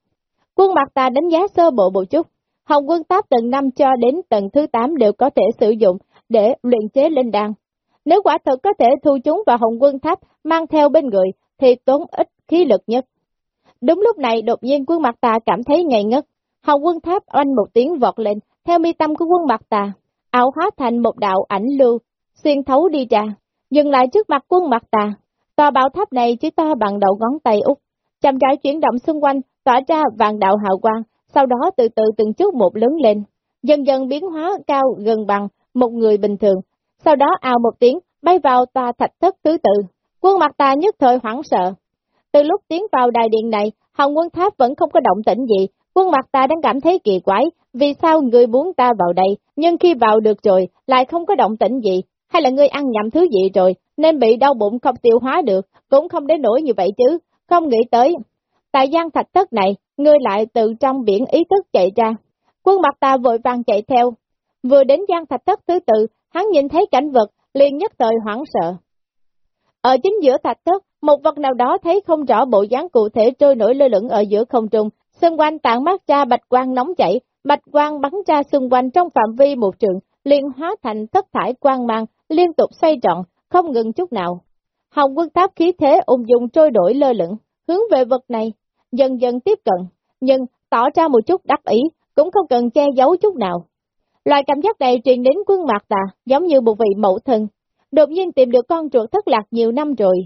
Quân mặt ta đánh giá sơ bộ một chút. Hồng quân táp tầng 5 cho đến tầng thứ 8 đều có thể sử dụng để luyện chế linh đan. Nếu quả thật có thể thu chúng vào hồng quân tháp mang theo bên người thì tốn ít khí lực nhất. Đúng lúc này đột nhiên quân mặt tà cảm thấy ngây ngất. Hồng quân tháp oanh một tiếng vọt lên, theo mi tâm của quân mặt tà, ảo hóa thành một đạo ảnh lưu, xuyên thấu đi ra, dừng lại trước mặt quân mặt tà. Tòa bảo tháp này chỉ to bằng đầu ngón tay út, chậm rãi chuyển động xung quanh, tỏa ra vàng đạo hào quang, sau đó từ từ từng chút một lớn lên, dần dần biến hóa cao gần bằng một người bình thường, sau đó ào một tiếng, bay vào tòa thạch thất thứ tự. Quân mặt ta nhất thời hoảng sợ. Từ lúc tiến vào đài điện này, Hồng quân tháp vẫn không có động tĩnh gì, quân mặt ta đang cảm thấy kỳ quái, vì sao người muốn ta vào đây, nhưng khi vào được rồi, lại không có động tĩnh gì, hay là ngươi ăn nhầm thứ gì rồi, nên bị đau bụng không tiêu hóa được, cũng không đến nỗi như vậy chứ, không nghĩ tới. Tại gian thạch thất này, ngươi lại từ trong biển ý thức chạy ra. Quân mặt ta vội vàng chạy theo. Vừa đến gian thạch thất thứ tự, hắn nhìn thấy cảnh vật, liền nhất thời hoảng sợ. Ở chính giữa thạch thất, một vật nào đó thấy không rõ bộ dáng cụ thể trôi nổi lơ lửng ở giữa không trung, xung quanh tạng mát ra bạch quang nóng chảy, bạch quang bắn ra xung quanh trong phạm vi một trường, liền hóa thành thất thải quang mang, liên tục xoay trọn, không ngừng chút nào. Hồng quân tháp khí thế ung dung trôi đổi lơ lửng, hướng về vật này, dần dần tiếp cận, nhưng tỏ ra một chút đắc ý, cũng không cần che giấu chút nào. Loại cảm giác này truyền đến quân mạc tà, giống như một vị mẫu thân, đột nhiên tìm được con chuột thất lạc nhiều năm rồi,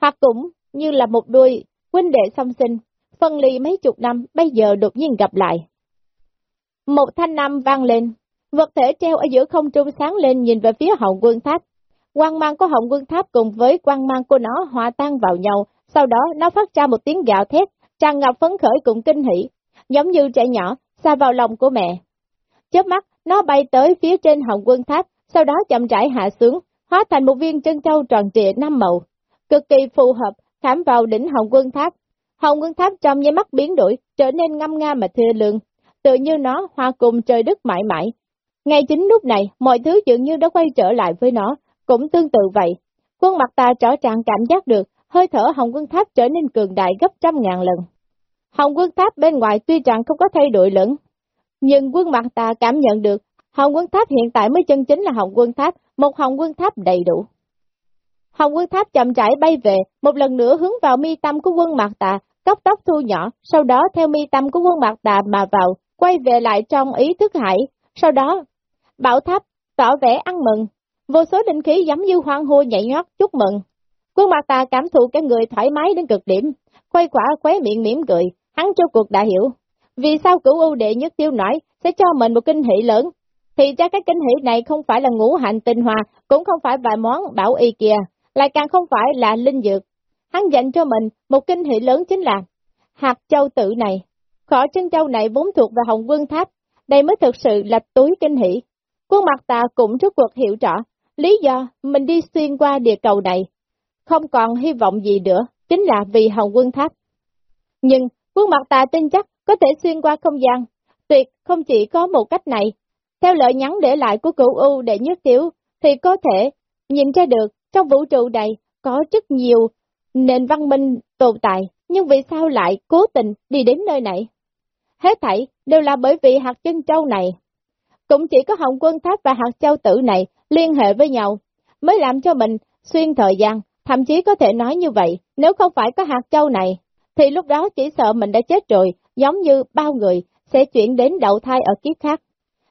hoặc cũng như là một đôi huynh đệ song sinh, phân ly mấy chục năm, bây giờ đột nhiên gặp lại. Một thanh năm vang lên, vật thể treo ở giữa không trung sáng lên nhìn về phía hậu quân tháp. Quang mang của hồng quân tháp cùng với quang mang của nó hòa tan vào nhau, sau đó nó phát ra một tiếng gạo thét, tràn ngập phấn khởi cùng kinh hỉ, giống như trẻ nhỏ, xa vào lòng của mẹ. Chớp mắt, nó bay tới phía trên hồng quân tháp, sau đó chậm rãi hạ xuống, hóa thành một viên chân châu tròn trịa năm màu, cực kỳ phù hợp, khảm vào đỉnh hồng quân tháp. Hồng quân tháp trong nháy mắt biến đổi, trở nên ngâm nga mà thưa lương, tự như nó hòa cùng trời đất mãi mãi. Ngay chính lúc này, mọi thứ dường như đã quay trở lại với nó, cũng tương tự vậy. Quân mặt ta rõ ràng cảm giác được, hơi thở hồng quân tháp trở nên cường đại gấp trăm ngàn lần. Hồng quân tháp bên ngoài tuy rằng không có thay đổi lớn, nhưng quân mặt ta cảm nhận được, hồng quân tháp hiện tại mới chân chính là hồng quân tháp, một hồng quân tháp đầy đủ. Hồng quân tháp chậm rãi bay về, một lần nữa hướng vào mi tâm của quân mặt tà, cốc tóc thu nhỏ, sau đó theo mi tâm của quân mặt tà mà vào, quay về lại trong ý thức hải, sau đó, bảo tháp, tỏ vẻ ăn mừng, vô số định khí giống như hoang hô nhảy nhót chúc mừng. Quân mặt ta cảm thụ cái người thoải mái đến cực điểm, quay quả khóe miệng mỉm cười, hắn cho cuộc đã hiểu. Vì sao cửu ưu đệ nhất tiêu nói sẽ cho mình một kinh hỷ lớn, thì ra cái kinh hỷ này không phải là ngũ hành tinh hoa, cũng không phải vài món bảo y kia, lại càng không phải là linh dược. Hắn dành cho mình một kinh hỷ lớn chính là hạt châu tự này. Khỏ chân châu này vốn thuộc về Hồng Quân Tháp, đây mới thực sự là túi kinh hỷ. Quân mặt ta cũng rất cuộc hiểu rõ, lý do mình đi xuyên qua địa cầu này, không còn hy vọng gì nữa, chính là vì Hồng Quân Tháp. Nhưng quân mặt tà tin chắc có thể xuyên qua không gian, tuyệt không chỉ có một cách này. Theo lời nhắn để lại của cửu U để nhất tiểu, thì có thể nhìn ra được trong vũ trụ này có rất nhiều nền văn minh tồn tại, nhưng vì sao lại cố tình đi đến nơi này? Hết thảy đều là bởi vì hạt chân châu này. Cũng chỉ có Hồng Quân Tháp và hạt châu tử này liên hệ với nhau, mới làm cho mình xuyên thời gian, thậm chí có thể nói như vậy, nếu không phải có hạt châu này, thì lúc đó chỉ sợ mình đã chết rồi, giống như bao người sẽ chuyển đến đậu thai ở kiếp khác.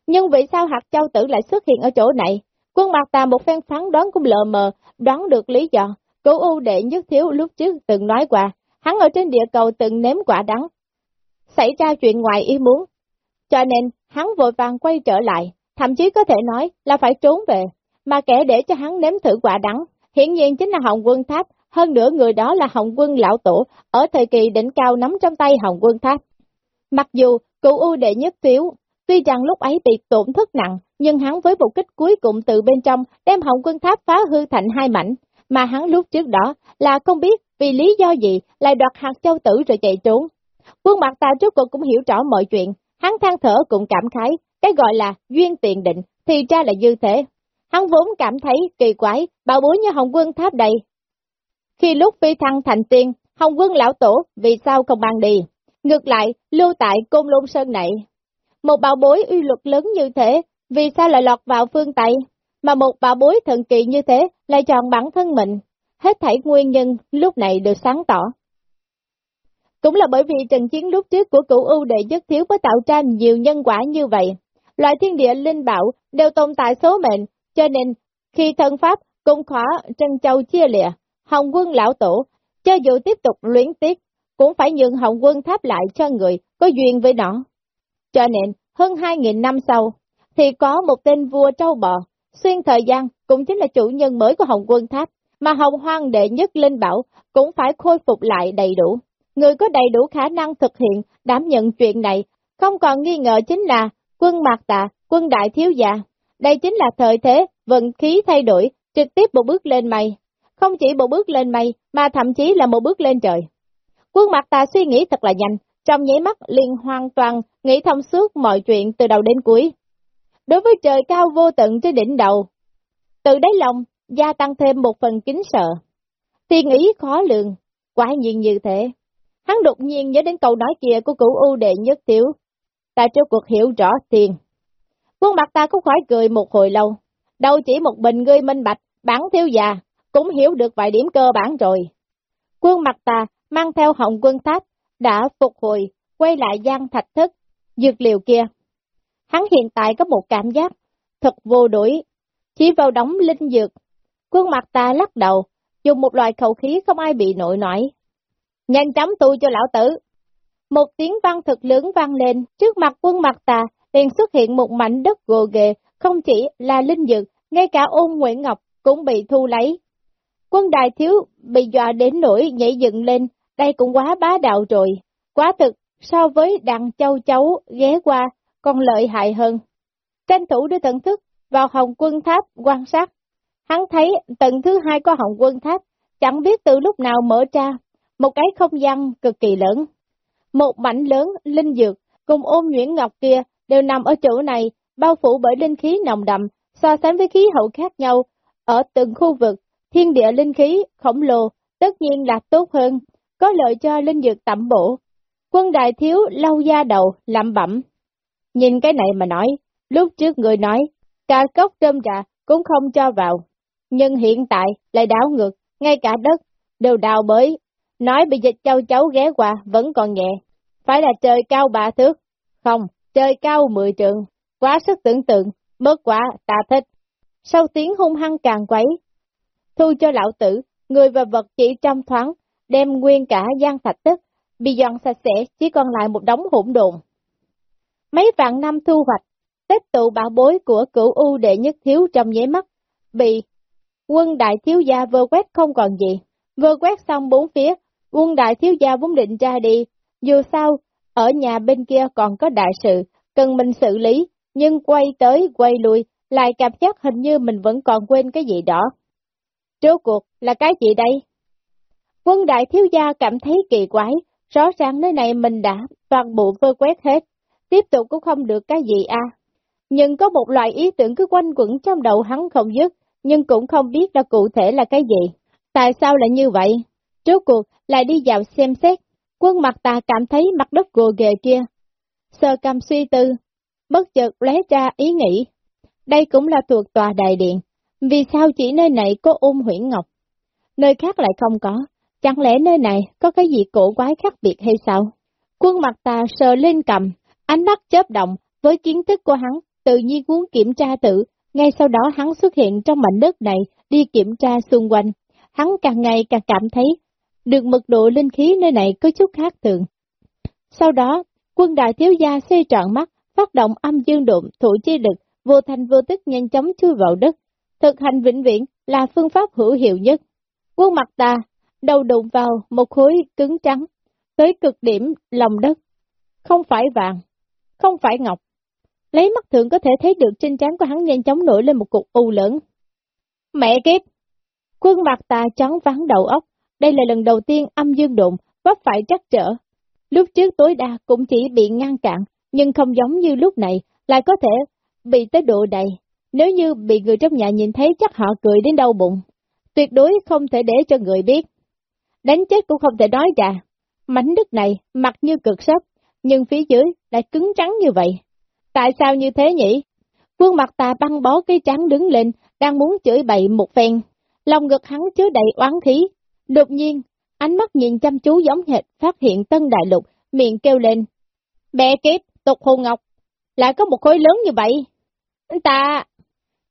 Nhưng vì sao hạt châu tử lại xuất hiện ở chỗ này? Quân mặt tà một phen phán đoán cũng lờ mờ, đoán được lý do. Cố ưu đệ nhất thiếu lúc trước từng nói qua, hắn ở trên địa cầu từng nếm quả đắng. Xảy ra chuyện ngoài ý muốn. Cho nên, hắn vội vàng quay trở lại, thậm chí có thể nói là phải trốn về, mà kẻ để cho hắn nếm thử quả đắng, hiển nhiên chính là Hồng Quân Tháp, hơn nữa người đó là Hồng Quân Lão Tổ, ở thời kỳ đỉnh cao nắm trong tay Hồng Quân Tháp. Mặc dù cựu ưu đệ nhất thiếu, tuy rằng lúc ấy bị tổn thất nặng, nhưng hắn với một kích cuối cùng từ bên trong đem hồng quân tháp phá hư thành hai mảnh, mà hắn lúc trước đó là không biết vì lý do gì lại đoạt hạt châu tử rồi chạy trốn. Quân mặt ta trước cuộc cũng hiểu rõ mọi chuyện, hắn than thở cũng cảm khái, cái gọi là duyên tiền định thì ra là như thế. Hắn vốn cảm thấy kỳ quái, bảo bối như hồng quân tháp đầy. Khi lúc phi thăng thành tiên, hồng quân lão tổ vì sao không mang đi? Ngược lại, lưu tại côn lôn sơn này. Một bảo bối uy luật lớn như thế, vì sao lại lọt vào phương Tây, mà một bảo bối thần kỳ như thế lại chọn bản thân mình? Hết thảy nguyên nhân lúc này được sáng tỏ. Cũng là bởi vì trận chiến lúc trước của cửu ưu đệ nhất thiếu có tạo ra nhiều nhân quả như vậy. Loại thiên địa linh bảo đều tồn tại số mệnh, cho nên khi thân pháp cũng khó trân châu chia lìa, hồng quân lão tổ, cho dù tiếp tục luyến tiếc, cũng phải nhường hồng quân tháp lại cho người có duyên với nó. Cho nên, hơn 2.000 năm sau, thì có một tên vua trâu bò, xuyên thời gian cũng chính là chủ nhân mới của Hồng Quân Tháp, mà Hồng Hoang đệ nhất Linh Bảo cũng phải khôi phục lại đầy đủ. Người có đầy đủ khả năng thực hiện, đảm nhận chuyện này, không còn nghi ngờ chính là quân Mạc Tà, quân Đại Thiếu Gia. Đây chính là thời thế, vận khí thay đổi, trực tiếp một bước lên mây. Không chỉ một bước lên mây, mà thậm chí là một bước lên trời. Quân mặt ta suy nghĩ thật là nhanh, trong nháy mắt liền hoàn toàn nghĩ thông suốt mọi chuyện từ đầu đến cuối đối với trời cao vô tận trên đỉnh đầu. Từ đáy lòng, gia tăng thêm một phần kính sợ. Tiên ý khó lường, quả nhiên như thế. Hắn đột nhiên nhớ đến câu nói kia của cửu U đệ nhất tiểu. Ta cho cuộc hiểu rõ tiền. Quân mặt ta cũng khỏi cười một hồi lâu. Đâu chỉ một bình ngươi minh bạch, bản thiếu già, cũng hiểu được vài điểm cơ bản rồi. Quân mặt ta mang theo hồng quân tháp, đã phục hồi, quay lại gian thạch thức, dược liều kia. Hắn hiện tại có một cảm giác thật vô đuổi, chỉ vào đóng linh dược. Quân mặt ta lắc đầu, dùng một loại khẩu khí không ai bị nội nổi. Nhanh chóng tu cho lão tử. Một tiếng vang thật lớn vang lên, trước mặt quân mặt ta, liền xuất hiện một mảnh đất gồ ghề, không chỉ là linh dược, ngay cả ôn Nguyễn Ngọc cũng bị thu lấy. Quân đại thiếu bị dọa đến nỗi nhảy dựng lên, đây cũng quá bá đạo rồi. Quá thực, so với đằng châu cháu ghé qua, còn lợi hại hơn. Tranh thủ để tận thức vào hồng quân tháp quan sát. Hắn thấy tầng thứ hai có hồng quân tháp, chẳng biết từ lúc nào mở ra, một cái không gian cực kỳ lớn. Một mảnh lớn, linh dược, cùng ôn nguyễn ngọc kia, đều nằm ở chỗ này, bao phủ bởi linh khí nồng đậm, so sánh với khí hậu khác nhau, ở từng khu vực, thiên địa linh khí, khổng lồ, tất nhiên là tốt hơn, có lợi cho linh dược tẩm bổ. Quân đại thiếu lau da đầu, lẩm bẩm. Nhìn cái này mà nói, lúc trước người nói, cả cốc trơm trà cũng không cho vào, nhưng hiện tại lại đảo ngược, ngay cả đất đều đào bới, nói bị dịch châu cháu ghé qua vẫn còn nhẹ, phải là trời cao ba thước, không, trời cao mười trường quá sức tưởng tượng, mất quá, ta thích. Sau tiếng hung hăng càng quấy, thu cho lão tử, người và vật chỉ trong thoáng, đem nguyên cả gian thạch tức, bị dọn sạch sẽ, chỉ còn lại một đống hỗn độn. Mấy vạn năm thu hoạch, tích tụ bảo bối của cửu U đệ nhất thiếu trong nháy mắt, bị quân đại thiếu gia vơ quét không còn gì. Vơ quét xong bốn phía, quân đại thiếu gia vốn định ra đi, dù sao, ở nhà bên kia còn có đại sự, cần mình xử lý, nhưng quay tới quay lui, lại cảm giác hình như mình vẫn còn quên cái gì đó. Trước cuộc là cái gì đây? Quân đại thiếu gia cảm thấy kỳ quái, rõ ràng nơi này mình đã toàn bộ vơ quét hết, tiếp tục cũng không được cái gì à. Nhưng có một loại ý tưởng cứ quanh quẩn trong đầu hắn không dứt, nhưng cũng không biết là cụ thể là cái gì. Tại sao lại như vậy? Trước cuộc lại đi vào xem xét, quân mặt ta cảm thấy mặt đất gồ ghề kia. Sơ cầm suy tư, bất chợt lóe ra ý nghĩ. Đây cũng là thuộc tòa đại điện, vì sao chỉ nơi này có ôm huyển ngọc? Nơi khác lại không có, chẳng lẽ nơi này có cái gì cổ quái khác biệt hay sao? Quân mặt ta sờ lên cầm, ánh mắt chớp động, với kiến thức của hắn, tự nhiên muốn kiểm tra tự, ngay sau đó hắn xuất hiện trong mảnh đất này, đi kiểm tra xung quanh. Hắn càng ngày càng cảm thấy, được mật độ linh khí nơi này có chút khác thường. Sau đó, quân đại thiếu gia xây trọn mắt, phát động âm dương đụng, thủ chi lực, vô thành vô tức nhanh chóng chui vào đất. Thực hành vĩnh viễn là phương pháp hữu hiệu nhất. Quân mặt ta, đầu đụng vào một khối cứng trắng, tới cực điểm lòng đất. Không phải vàng, không phải ngọc. Lấy mắt thường có thể thấy được trên trán của hắn nhanh chóng nổi lên một cục u lớn. Mẹ kiếp! Quân mặt ta trắng vắng đầu óc, đây là lần đầu tiên âm dương đụng, vấp phải trắc trở. Lúc trước tối đa cũng chỉ bị ngăn cản, nhưng không giống như lúc này, lại có thể bị tới độ đầy. Nếu như bị người trong nhà nhìn thấy chắc họ cười đến đau bụng. Tuyệt đối không thể để cho người biết. Đánh chết cũng không thể nói ra. Mảnh đất này mặt như cực sấp, nhưng phía dưới lại cứng trắng như vậy. Tại sao như thế nhỉ? Quân mặt tà băng bó cái trắng đứng lên, đang muốn chửi bậy một phen. Lòng ngực hắn chứa đầy oán khí. Đột nhiên, ánh mắt nhìn chăm chú giống hệt phát hiện tân đại lục, miệng kêu lên. Bè kiếp, tục hồ ngọc, lại có một khối lớn như vậy. Ta...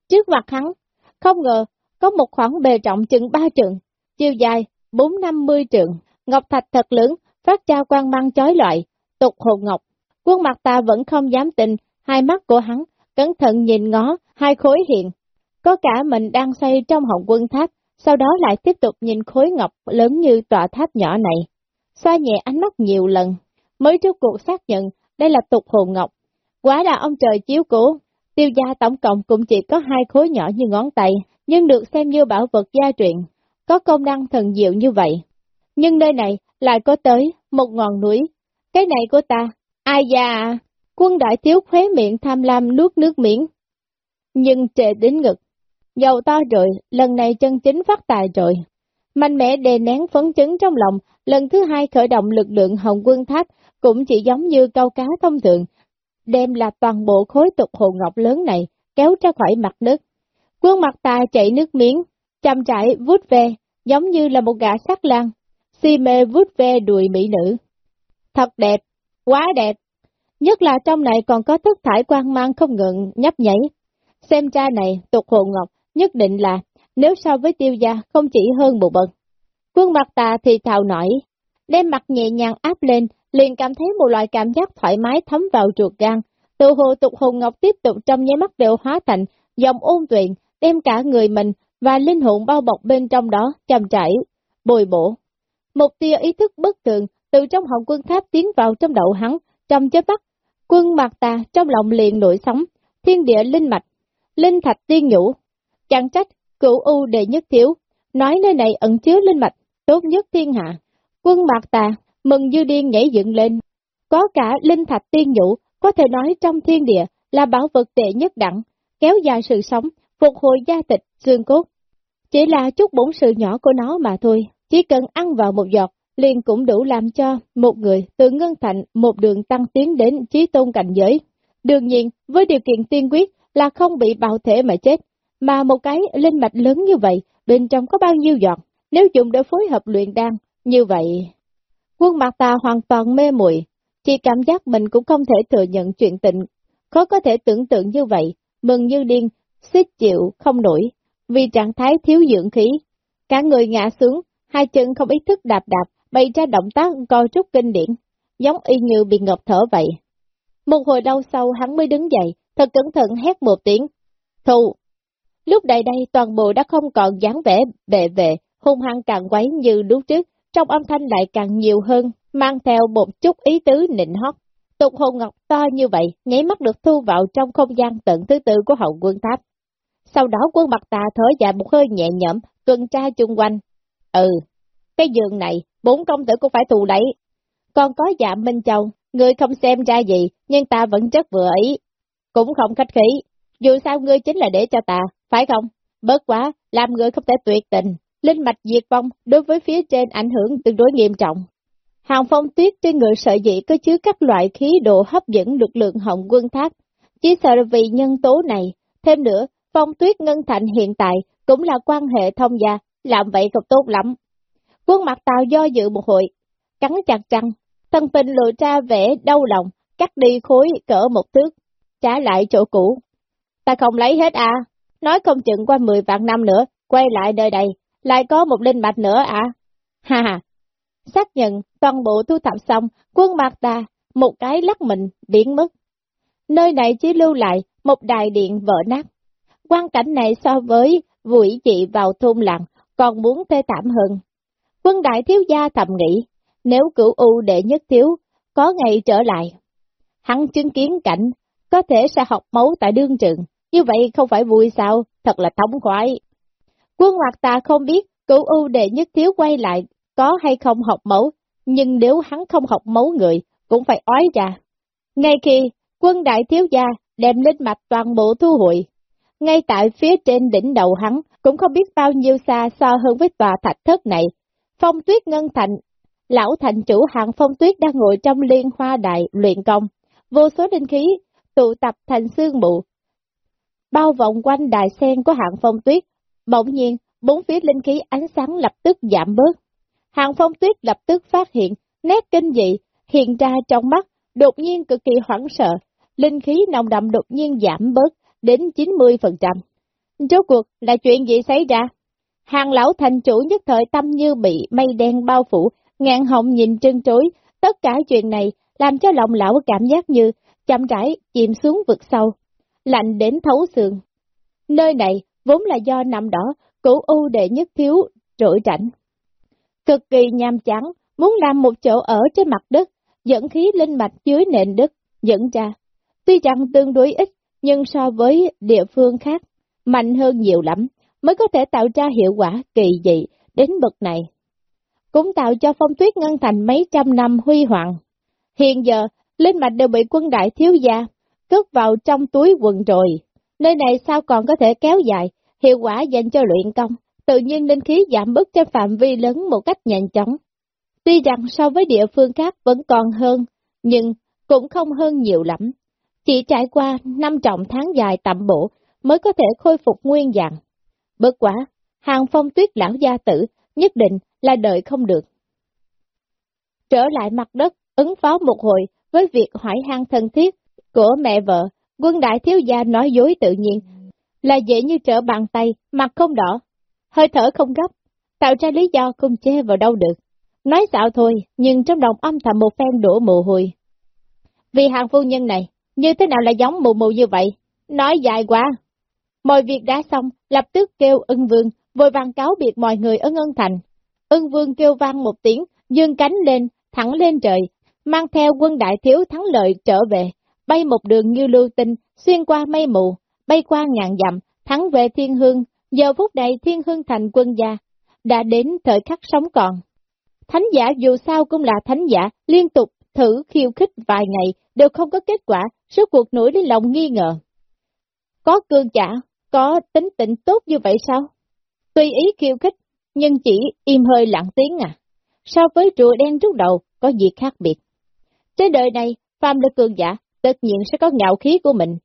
Trước mặt hắn, không ngờ, có một khoảng bề trọng chừng ba trượng, chiều dài bốn năm mươi trượng, ngọc thạch thật lớn, phát ra quang mang chói loại, tục hồ ngọc. Quân mặt ta vẫn không dám tin, hai mắt của hắn, cẩn thận nhìn ngó, hai khối hiện. Có cả mình đang xây trong hồng quân tháp, sau đó lại tiếp tục nhìn khối ngọc lớn như tòa tháp nhỏ này. Xoa nhẹ ánh mắt nhiều lần, mới trước cuộc xác nhận đây là tục hồn ngọc. Quá là ông trời chiếu cố, tiêu gia tổng cộng cũng chỉ có hai khối nhỏ như ngón tay, nhưng được xem như bảo vật gia truyền, có công năng thần diệu như vậy. Nhưng nơi này lại có tới một ngọn núi, cái này của ta, ai da à, quân đại thiếu khóe miệng tham lam nuốt nước miếng. Nhưng trệ đến ngực, dầu to rồi, lần này chân chính phát tài rồi. Mạnh mẽ đè nén phấn chấn trong lòng, lần thứ hai khởi động lực lượng hồng quân tháp cũng chỉ giống như câu cá thông thường, đem là toàn bộ khối tục hồ ngọc lớn này kéo ra khỏi mặt nước. Quân mặt ta chảy nước miếng, chăm chạy vút ve, giống như là một gã sắc lang, si mê vút ve đùi mỹ nữ. Thật đẹp, quá đẹp, nhất là trong này còn có thức thải quang mang không ngừng nhấp nhảy. Xem cha này, tục hồ ngọc, nhất định là, nếu so với tiêu gia không chỉ hơn một bậc. Quân mặt ta thì thào nổi, đem mặt nhẹ nhàng áp lên, liền cảm thấy một loại cảm giác thoải mái thấm vào ruột gan. Từ hồ tục hồn ngọc tiếp tục trong nháy mắt đều hóa thành dòng ôn tuyền, đem cả người mình và linh hồn bao bọc bên trong đó, chăm chảy, bồi bổ. Một tia ý thức bất thường từ trong hồng quân tháp tiến vào trong đầu hắn, trong chớp mắt, quân mặt ta trong lòng liền nổi sóng, thiên địa linh mạch, linh thạch tiên nhũ. Chẳng trách, cửu u đệ nhất thiếu, nói nơi này ẩn chứa linh mạch, tốt nhất thiên hạ. Quân Mạc Tà, mừng như điên nhảy dựng lên. Có cả linh thạch tiên nhũ, có thể nói trong thiên địa là bảo vật đệ nhất đẳng, kéo dài sự sống, phục hồi gia tịch, xương cốt. Chỉ là chút bổn sự nhỏ của nó mà thôi, chỉ cần ăn vào một giọt, liền cũng đủ làm cho một người từ ngân thành một đường tăng tiến đến trí tôn cảnh giới. Đương nhiên, với điều kiện tiên quyết là không bị bạo thể mà chết, mà một cái linh mạch lớn như vậy, bên trong có bao nhiêu giọt, nếu dùng để phối hợp luyện đan, như vậy Quân mặt ta hoàn toàn mê muội chỉ cảm giác mình cũng không thể thừa nhận chuyện tình, khó có thể tưởng tượng như vậy, mừng như điên, xích chịu, không nổi, vì trạng thái thiếu dưỡng khí. Cả người ngã xuống, hai chân không ý thức đạp đạp, bày ra động tác co trúc kinh điển, giống y như bị ngập thở vậy. Một hồi lâu sau hắn mới đứng dậy, thật cẩn thận hét một tiếng, thù. Lúc này đây toàn bộ đã không còn dáng vẻ bệ vệ, hung hăng càng quấy như lúc trước, trong âm thanh lại càng nhiều hơn, mang theo một chút ý tứ nịnh hót. Tục hồn ngọc to như vậy, nháy mắt được thu vào trong không gian tận thứ tư của hậu quân tháp. Sau đó quân mặt tà thở dài một hơi nhẹ nhõm, tuần tra chung quanh. Ừ, cái giường này, bốn công tử cũng phải thù lấy. Còn có dạ Minh Châu, ngươi không xem ra gì, nhưng ta vẫn rất vừa ý. Cũng không khách khí, dù sao ngươi chính là để cho ta, phải không? Bớt quá, làm người không thể tuyệt tình linh mạch diệt vong đối với phía trên ảnh hưởng tương đối nghiêm trọng. Hàng phong tuyết trên người sợi dị có chứa các loại khí độ hấp dẫn lực lượng hồng quân tháp. Chỉ sợ vì nhân tố này, thêm nữa, phong tuyết ngân thành hiện tại cũng là quan hệ thông gia, làm vậy không tốt lắm. Quân mặt tàu do dự một hồi, cắn chặt răng, thân tình lộ ra vẻ đau lòng, cắt đi khối cỡ một thước, trả lại chỗ cũ. Ta không lấy hết à, nói không chừng qua 10 vạn năm nữa, quay lại nơi đây, lại có một linh mạch nữa à? Ha ha! Xác nhận toàn bộ thu thập xong, quân mạc ta, một cái lắc mình, biến mất. Nơi này chỉ lưu lại một đài điện vỡ nát. Quan cảnh này so với vùi chị vào thôn lặng, còn muốn tê tạm hơn. Quân đại thiếu gia thầm nghĩ, nếu cửu u đệ nhất thiếu, có ngày trở lại. Hắn chứng kiến cảnh, có thể sẽ học máu tại đương trường, như vậy không phải vui sao, thật là thống khoái. Quân hoạt ta không biết cửu ưu đệ nhất thiếu quay lại có hay không học mẫu, nhưng nếu hắn không học mẫu người, cũng phải ói ra. Ngay khi quân đại thiếu gia đem lên mặt toàn bộ thu hội, ngay tại phía trên đỉnh đầu hắn cũng không biết bao nhiêu xa so hơn với tòa thạch thất này. Phong tuyết ngân thành, lão thành chủ hạng phong tuyết đang ngồi trong liên hoa đại luyện công, vô số linh khí tụ tập thành xương mụ, bao vòng quanh đài sen của hạng phong tuyết, Bỗng nhiên, bốn phía linh khí ánh sáng lập tức giảm bớt. hạng phong tuyết lập tức phát hiện, nét kinh dị hiện ra trong mắt, đột nhiên cực kỳ hoảng sợ, linh khí nồng đậm đột nhiên giảm bớt đến 90%. Rốt cuộc là chuyện gì xảy ra? Hàng lão thành chủ nhất thời tâm như bị mây đen bao phủ, ngạn họng nhìn trân trối, tất cả chuyện này làm cho lòng lão cảm giác như chậm rãi chìm xuống vực sâu, lạnh đến thấu xương. Nơi này vốn là do năm đó cửu u đệ nhất thiếu trỗi rảnh. Cực kỳ nham chán, muốn làm một chỗ ở trên mặt đất, dẫn khí linh mạch dưới nền đất, dẫn ra. Tuy rằng tương đối ít, nhưng so với địa phương khác, mạnh hơn nhiều lắm, mới có thể tạo ra hiệu quả kỳ dị đến bậc này. Cũng tạo cho phong tuyết ngân thành mấy trăm năm huy hoàng. Hiện giờ, linh mạch đều bị quân đại thiếu gia, cất vào trong túi quần rồi. Nơi này sao còn có thể kéo dài, hiệu quả dành cho luyện công, tự nhiên linh khí giảm bớt trên phạm vi lớn một cách nhanh chóng. Tuy rằng so với địa phương khác vẫn còn hơn, nhưng cũng không hơn nhiều lắm. chỉ trải qua năm trọng tháng dài tạm bổ mới có thể khôi phục nguyên dạng. Bất quả, hàng phong tuyết lão gia tử nhất định là đợi không được. Trở lại mặt đất, ứng phó một hồi với việc hỏi han thân thiết của mẹ vợ, quân đại thiếu gia nói dối tự nhiên, là dễ như trở bàn tay, mặt không đỏ, hơi thở không gấp, tạo ra lý do không chê vào đâu được. Nói xạo thôi, nhưng trong lòng âm thầm một phen đổ mồ hôi. Vì hàng phu nhân này, như thế nào lại giống mù mù như vậy? Nói dài quá. Mọi việc đã xong, lập tức kêu ưng vương, vội vàng cáo biệt mọi người ở Ngân Thành. Ưng vương kêu vang một tiếng, dương cánh lên, thẳng lên trời, mang theo quân đại thiếu thắng lợi trở về, bay một đường như lưu tinh, xuyên qua mây mù, bay qua ngàn dặm, thắng về thiên hương, giờ phút này thiên hương thành quân gia, đã đến thời khắc sống còn. Thánh giả dù sao cũng là thánh giả, liên tục thử khiêu khích vài ngày đều không có kết quả, số cuộc nổi lên lòng nghi ngờ. Có cương giả, có tính tịnh tốt như vậy sao? tuy ý khiêu khích, nhưng chỉ im hơi lặng tiếng à. So với rùa đen trước đầu, có gì khác biệt. Trên đời này, phàm là cường giả, tất nhiên sẽ có ngạo khí của mình.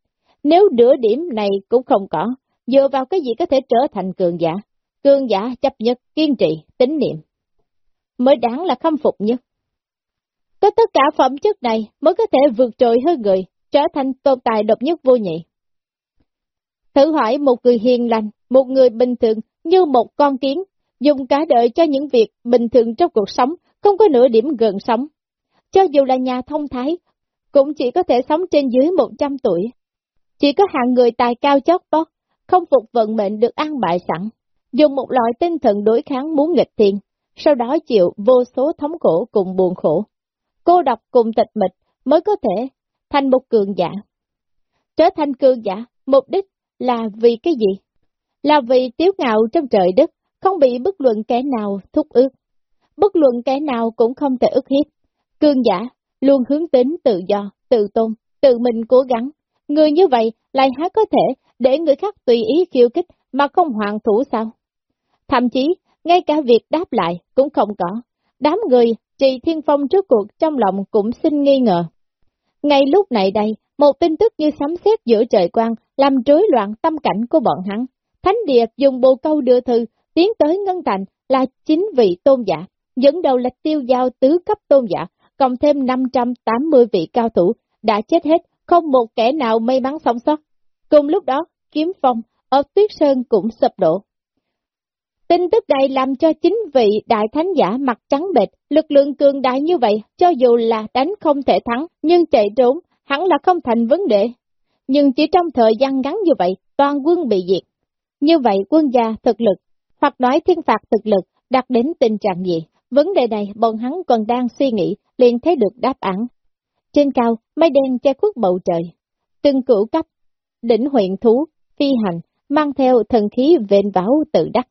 Nếu nửa điểm này cũng không có, dựa vào cái gì có thể trở thành cường giả? Cường giả chấp nhất, kiên trì, tín niệm. Mới đáng là khâm phục nhất. Có tất cả phẩm chất này mới có thể vượt trội hơn người, trở thành tồn tại độc nhất vô nhị. Thử hỏi một người hiền lành, một người bình thường như một con kiến, dùng cả đời cho những việc bình thường trong cuộc sống, không có nửa điểm gần sống. Cho dù là nhà thông thái, cũng chỉ có thể sống trên dưới 100 tuổi. Chỉ có hạng người tài cao chót vót, không phục vận mệnh được ăn bại sẵn, dùng một loại tinh thần đối kháng muốn nghịch thiên, sau đó chịu vô số thống khổ cùng buồn khổ. Cô độc cùng tịch mịch mới có thể thành một cường giả. Trở thành cường giả, mục đích là vì cái gì? Là vì tiếu ngạo trong trời đất, không bị bất luận kẻ nào thúc ước. Bất luận kẻ nào cũng không thể ức hiếp. Cường giả luôn hướng tính tự do, tự tôn, tự mình cố gắng. Người như vậy lại há có thể để người khác tùy ý khiêu kích mà không hoàn thủ sao? Thậm chí, ngay cả việc đáp lại cũng không có. Đám người Trì Thiên Phong trước cuộc trong lòng cũng xin nghi ngờ. Ngay lúc này đây, một tin tức như sấm sét giữa trời quang làm rối loạn tâm cảnh của bọn hắn. Thánh địa dùng bồ câu đưa thư, tiến tới Ngân Thành là chính vị tôn giả, dẫn đầu là tiêu giao tứ cấp tôn giả, cộng thêm 580 vị cao thủ, đã chết hết, không một kẻ nào may mắn sống sót. Cùng lúc đó, kiếm phong ở Tuyết Sơn cũng sụp đổ. Tin tức này làm cho chính vị đại thánh giả mặt trắng bệch, lực lượng cường đại như vậy, cho dù là đánh không thể thắng, nhưng chạy trốn, hẳn là không thành vấn đề. Nhưng chỉ trong thời gian ngắn như vậy, toàn quân bị diệt. Như vậy quân gia thực lực, hoặc nói thiên phạt thực lực, đạt đến tình trạng gì? Vấn đề này bọn hắn còn đang suy nghĩ, liền thấy được đáp án. Trên cao, mây đen che khuất bầu trời. Từng cửu cấp, đỉnh huyện thú, phi hành, mang theo thần khí vện váo tự đắc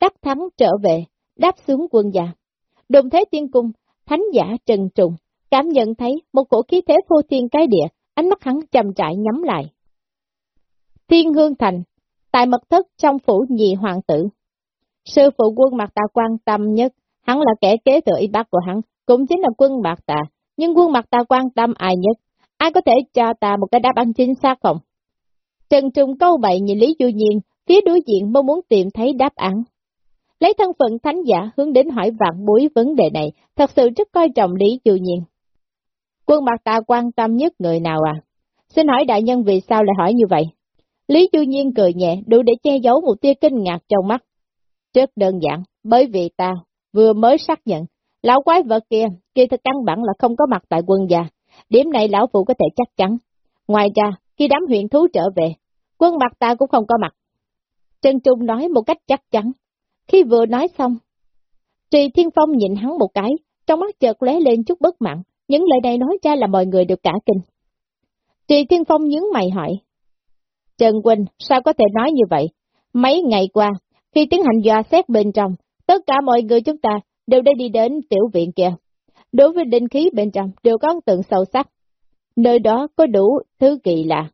đắc thắng trở về, đáp xuống quân già. Đồng thế tiên cung, thánh giả trần trùng, cảm nhận thấy một cổ khí thế vô thiên cái địa, ánh mắt hắn trầm trại nhắm lại. Thiên hương thành, tại mật thất trong phủ nhị hoàng tử. Sư phụ quân mặt tà quan tâm nhất, hắn là kẻ kế thừa y bác của hắn, cũng chính là quân mặt tà, nhưng quân mặt tà quan tâm ai nhất, ai có thể cho ta một cái đáp án chính xác không? Trần Trung câu bậy nhìn Lý Du Nhiên, phía đối diện mong muốn tìm thấy đáp án. Lấy thân phận thánh giả hướng đến hỏi vạn bối vấn đề này, thật sự rất coi trọng Lý Du Nhiên. Quân mặt ta quan tâm nhất người nào à? Xin hỏi đại nhân vì sao lại hỏi như vậy? Lý Du Nhiên cười nhẹ, đủ để che giấu một tia kinh ngạc trong mắt. Rất đơn giản, bởi vì ta vừa mới xác nhận, lão quái vật kia, kia thật căn bản là không có mặt tại quân gia. Điểm này lão phụ có thể chắc chắn. Ngoài ra, khi đám huyện thú trở về, quân mặt ta cũng không có mặt. Trân Trung nói một cách chắc chắn, khi vừa nói xong, Trì Thiên Phong nhìn hắn một cái, trong mắt chợt lóe lên chút bất mặn, những lời này nói ra là mọi người được cả kinh. Trì Thiên Phong nhướng mày hỏi, Trần Quỳnh, sao có thể nói như vậy? Mấy ngày qua, khi tiến hành dò xét bên trong, tất cả mọi người chúng ta đều đã đi đến tiểu viện kia. Đối với đinh khí bên trong đều có ấn tượng sâu sắc. Nơi đó có đủ thứ kỳ lạ.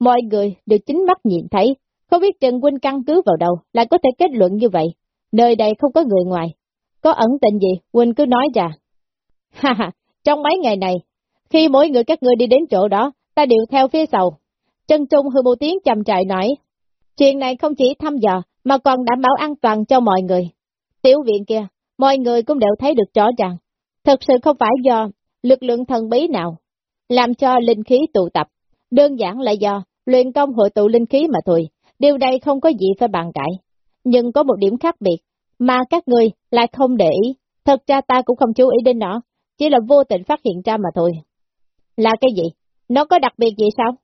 Mọi người đều chính mắt nhìn thấy, không biết Trần Quynh căn cứ vào đâu lại có thể kết luận như vậy. Nơi đây không có người ngoài. Có ẩn tình gì, Quynh cứ nói ra. Ha ha, trong mấy ngày này, khi mỗi người các ngươi đi đến chỗ đó, ta đều theo phía sau. Trân Trung hư một tiếng trầm trại nói, chuyện này không chỉ thăm dò, mà còn đảm bảo an toàn cho mọi người. Tiểu viện kia, mọi người cũng đều thấy được rõ ràng, thật sự không phải do lực lượng thần bí nào, làm cho linh khí tụ tập, đơn giản là do luyện công hội tụ linh khí mà thôi, điều này không có gì phải bàn cãi. Nhưng có một điểm khác biệt, mà các người lại không để ý, thật ra ta cũng không chú ý đến nó, chỉ là vô tình phát hiện ra mà thôi. Là cái gì? Nó có đặc biệt gì sao?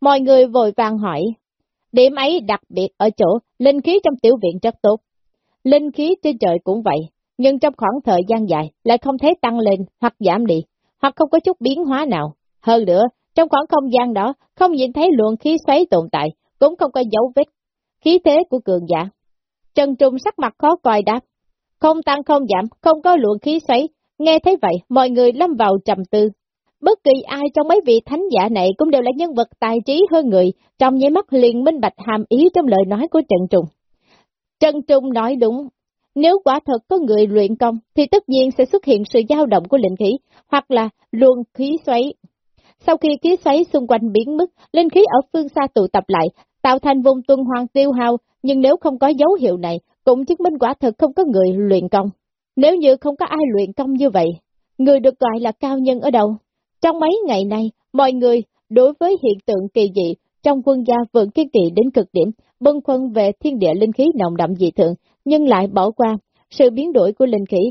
Mọi người vội vàng hỏi. Điểm ấy đặc biệt ở chỗ, linh khí trong tiểu viện rất tốt. Linh khí trên trời cũng vậy, nhưng trong khoảng thời gian dài lại không thấy tăng lên hoặc giảm đi, hoặc không có chút biến hóa nào. Hơn nữa, trong khoảng không gian đó, không nhìn thấy luồng khí xoáy tồn tại, cũng không có dấu vết khí thế của cường giả. Trần Trung sắc mặt khó coi đáp, không tăng không giảm, không có luồng khí xoáy. Nghe thấy vậy, mọi người lâm vào trầm tư. Bất kỳ ai trong mấy vị thánh giả này cũng đều là nhân vật tài trí hơn người, trong nháy mắt liền minh bạch hàm ý trong lời nói của Trần Trung. Trần Trung nói đúng, nếu quả thật có người luyện công, thì tất nhiên sẽ xuất hiện sự dao động của linh khí, hoặc là luồng khí xoáy. Sau khi khí xoáy xung quanh biến mất, linh khí ở phương xa tụ tập lại, tạo thành vùng tuần hoàn tiêu hao, nhưng nếu không có dấu hiệu này, cũng chứng minh quả thật không có người luyện công. Nếu như không có ai luyện công như vậy, người được gọi là cao nhân ở đâu? Trong mấy ngày nay, mọi người đối với hiện tượng kỳ dị trong quân gia vẫn kiên kỵ đến cực điểm, bân khuân về thiên địa linh khí nồng đậm dị thượng, nhưng lại bỏ qua sự biến đổi của linh khí.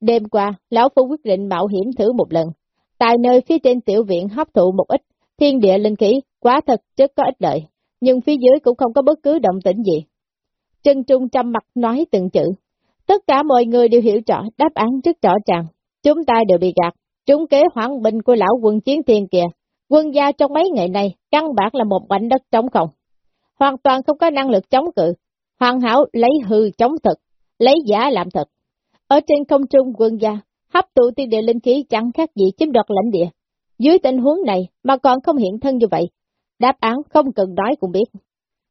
Đêm qua, Lão Phu quyết định mạo hiểm thử một lần. Tại nơi phía trên tiểu viện hấp thụ một ít, thiên địa linh khí, quá thật rất có ích lợi, nhưng phía dưới cũng không có bất cứ động tĩnh gì. Trân Trung trăm mặt nói từng chữ. Tất cả mọi người đều hiểu rõ, đáp án rất rõ ràng. Chúng ta đều bị gạt, trúng kế hoãn binh của lão quân chiến thiên kìa. Quân gia trong mấy ngày này, căn bản là một mảnh đất trống không. Hoàn toàn không có năng lực chống cự. Hoàn hảo lấy hư chống thực, lấy giả làm thật. Ở trên không trung quân gia, hấp tụ tiên địa linh khí chẳng khác gì chiếm đoạt lãnh địa. Dưới tình huống này mà còn không hiện thân như vậy, đáp án không cần nói cũng biết.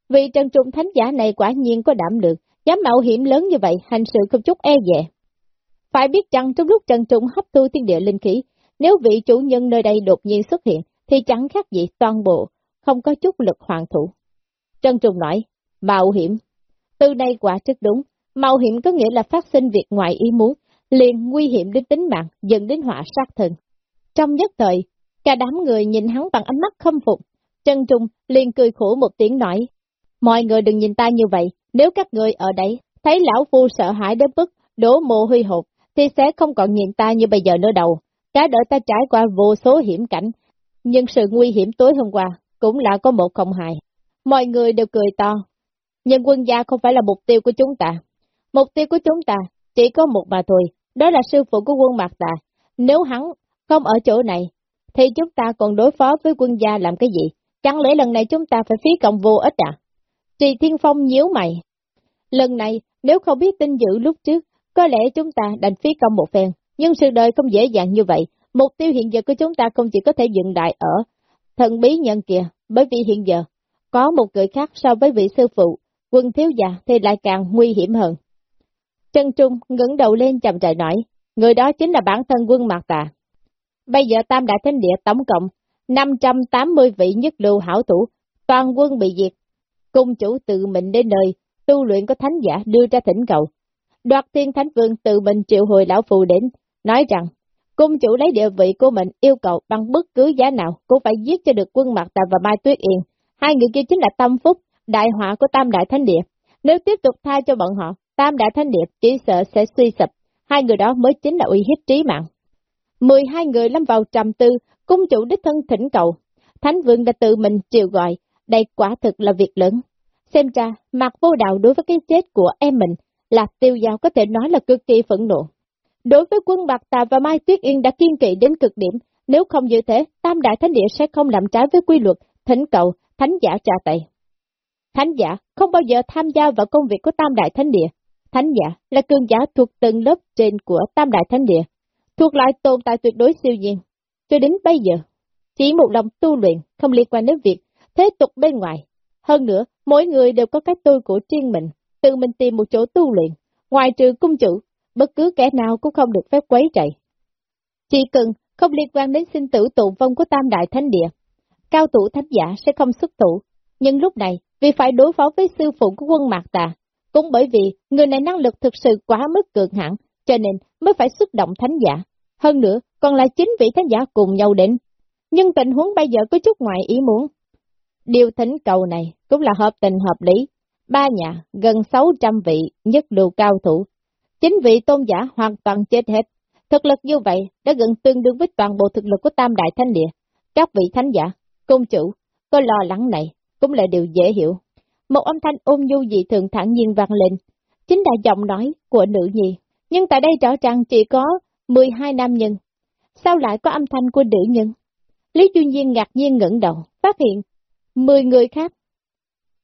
Vì Trần Trung Thánh giả này quả nhiên có đảm lượng, dám mạo hiểm lớn như vậy, hành sự không chút e dè. Phải biết rằng trong lúc Trần Trung hấp thu thiên địa linh khí, nếu vị chủ nhân nơi đây đột nhiên xuất hiện, thì chẳng khác gì toàn bộ, không có chút lực hoàn thủ. Trân Trung nói, mạo hiểm. Từ đây quả rất đúng, mạo hiểm có nghĩa là phát sinh việc ngoài ý muốn, liền nguy hiểm đến tính mạng, dẫn đến họa sát thân. Trong nhất thời, cả đám người nhìn hắn bằng ánh mắt khâm phục, Trân Trung liền cười khổ một tiếng nói, mọi người đừng nhìn ta như vậy, nếu các người ở đây thấy lão phu sợ hãi đến mức đổ mồ huy hột, thì sẽ không còn nhìn ta như bây giờ nữa đâu. Cả đời ta trải qua vô số hiểm cảnh, nhưng sự nguy hiểm tối hôm qua cũng là có một không hài. Mọi người đều cười to, nhưng quân gia không phải là mục tiêu của chúng ta. Mục tiêu của chúng ta chỉ có một mà thôi, đó là sư phụ của quân Mạc Tà. Nếu hắn không ở chỗ này, thì chúng ta còn đối phó với quân gia làm cái gì? Chẳng lẽ lần này chúng ta phải phí công vô ích à? Trì Thiên Phong nhíu mày. Lần này, nếu không biết tin dữ lúc trước, có lẽ chúng ta đành phí công một phen, nhưng sự đời không dễ dàng như vậy. Mục tiêu hiện giờ của chúng ta không chỉ có thể dựng đại ở thần bí nhân kia, bởi vì hiện giờ có một người khác so với vị sư phụ, quân thiếu già thì lại càng nguy hiểm hơn. Trân Trung ngẩng đầu lên chậm trại nói, người đó chính là bản thân quân Mạc Tà. Bây giờ Tam Đại Thánh Địa tổng cộng 580 vị nhất lưu hảo thủ, toàn quân bị diệt. Cung chủ tự mình đến nơi, tu luyện có thánh giả đưa ra thỉnh cầu. Đoạt thiên thánh vương tự mình triệu hồi lão phù đến, nói rằng, cung chủ lấy địa vị của mình yêu cầu bằng bất cứ giá nào cũng phải giết cho được quân Mạc Tà và Mai Tuyết Yên. Hai người kia chính là tâm phúc, đại họa của Tam Đại Thánh Địa. Nếu tiếp tục tha cho bọn họ, Tam Đại Thánh Địa chỉ sợ sẽ suy sụp, hai người đó mới chính là uy hiếp trí mạng. Mười hai người lâm vào trầm tư, cung chủ đích thân thỉnh cầu. Thánh vương đã tự mình triệu gọi, đây quả thực là việc lớn. Xem ra, mặt vô đạo đối với cái chết của em mình là tiêu giao có thể nói là cực kỳ phẫn nộ. Đối với quân Bạc Tà và Mai Tuyết Yên đã kiên kỵ đến cực điểm, nếu không như thế, Tam Đại Thánh Địa sẽ không làm trái với quy luật, thỉnh cầu, thánh giả trả tay. Thánh giả không bao giờ tham gia vào công việc của Tam Đại Thánh Địa. Thánh giả là cường giả thuộc từng lớp trên của Tam Đại Thánh Địa, thuộc lại tồn tại tuyệt đối siêu nhiên. Cho đến bây giờ, chỉ một lòng tu luyện không liên quan đến việc thế tục bên ngoài. Hơn nữa, mỗi người đều có cái tôi của riêng mình, tự mình tìm một chỗ tu luyện, ngoài trừ cung chủ, bất cứ kẻ nào cũng không được phép quấy chạy. Chỉ cần không liên quan đến sinh tử tụ vong của Tam Đại Thánh Địa, cao thủ thánh giả sẽ không xuất thủ. Nhưng lúc này, vì phải đối phó với sư phụ của quân Mạc Tà, cũng bởi vì người này năng lực thực sự quá mức cường hãn, cho nên mới phải xuất động thánh giả. Hơn nữa, còn là chính vị thánh giả cùng nhau đến. Nhưng tình huống bây giờ có chút ngoài ý muốn. Điều thỉnh cầu này cũng là hợp tình hợp lý. Ba nhà, gần 600 vị, nhất lưu cao thủ. Chính vị tôn giả hoàn toàn chết hết. Thực lực như vậy đã gần tương đương với toàn bộ thực lực của Tam Đại Thánh Địa. Các vị thánh giả, công chủ, có lo lắng này, cũng là điều dễ hiểu. Một âm thanh ôm nhu dị thường thẳng nhiên vang lên, chính là giọng nói của nữ nhi. Nhưng tại đây rõ ràng chỉ có 12 nam nhân. Sao lại có âm thanh của nữ nhân? Lý Chu Nhiên ngạc nhiên ngẩng đầu, phát hiện 10 người khác.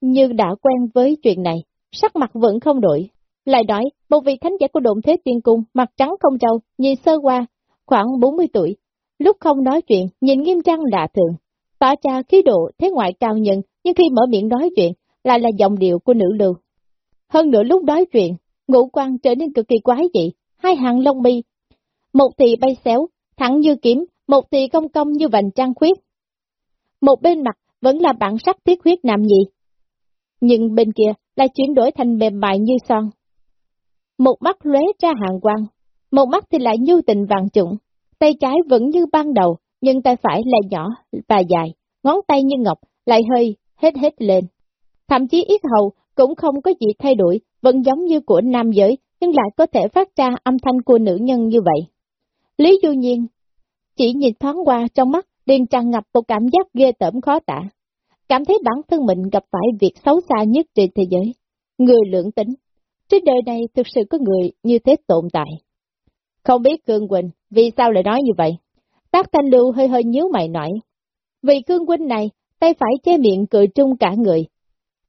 Như đã quen với chuyện này, sắc mặt vẫn không đổi. Lại nói, một vị thánh giả của độn thế tiên cung, mặt trắng không trâu, nhìn sơ qua, khoảng 40 tuổi. Lúc không nói chuyện, nhìn nghiêm trang lạ thường. Tỏ ra khí độ thế ngoại cao nhân, nhưng khi mở miệng nói chuyện, lại là giọng điệu của nữ lưu. Hơn nữa lúc nói chuyện, ngũ quan trở nên cực kỳ quái dị, hai hàng lông mi. Một thì bay xéo, thẳng như kiếm, một thì cong cong như vành trăng khuyết. Một bên mặt vẫn là bản sắc thiết huyết nam nhị. Nhưng bên kia lại chuyển đổi thành mềm mại như son. Một mắt lóe ra hàng quang, một mắt thì lại nhu tình vàng trụng. Tay trái vẫn như ban đầu, nhưng tay phải lại nhỏ và dài, ngón tay như ngọc, lại hơi hết hết lên. Thậm chí ít hầu cũng không có gì thay đổi, vẫn giống như của nam giới, nhưng lại có thể phát ra âm thanh của nữ nhân như vậy. Lý Du Nhiên chỉ nhìn thoáng qua trong mắt, liền tràn ngập một cảm giác ghê tởm khó tả. Cảm thấy bản thân mình gặp phải việc xấu xa nhất trên thế giới. Người lượng tính. Trên đời này thực sự có người như thế tồn tại. Không biết Cương Quỳnh vì sao lại nói như vậy? Tác Thanh Lưu hơi hơi nhíu mày nói. Vì Cương Quỳnh này, tay phải che miệng cười trung cả người.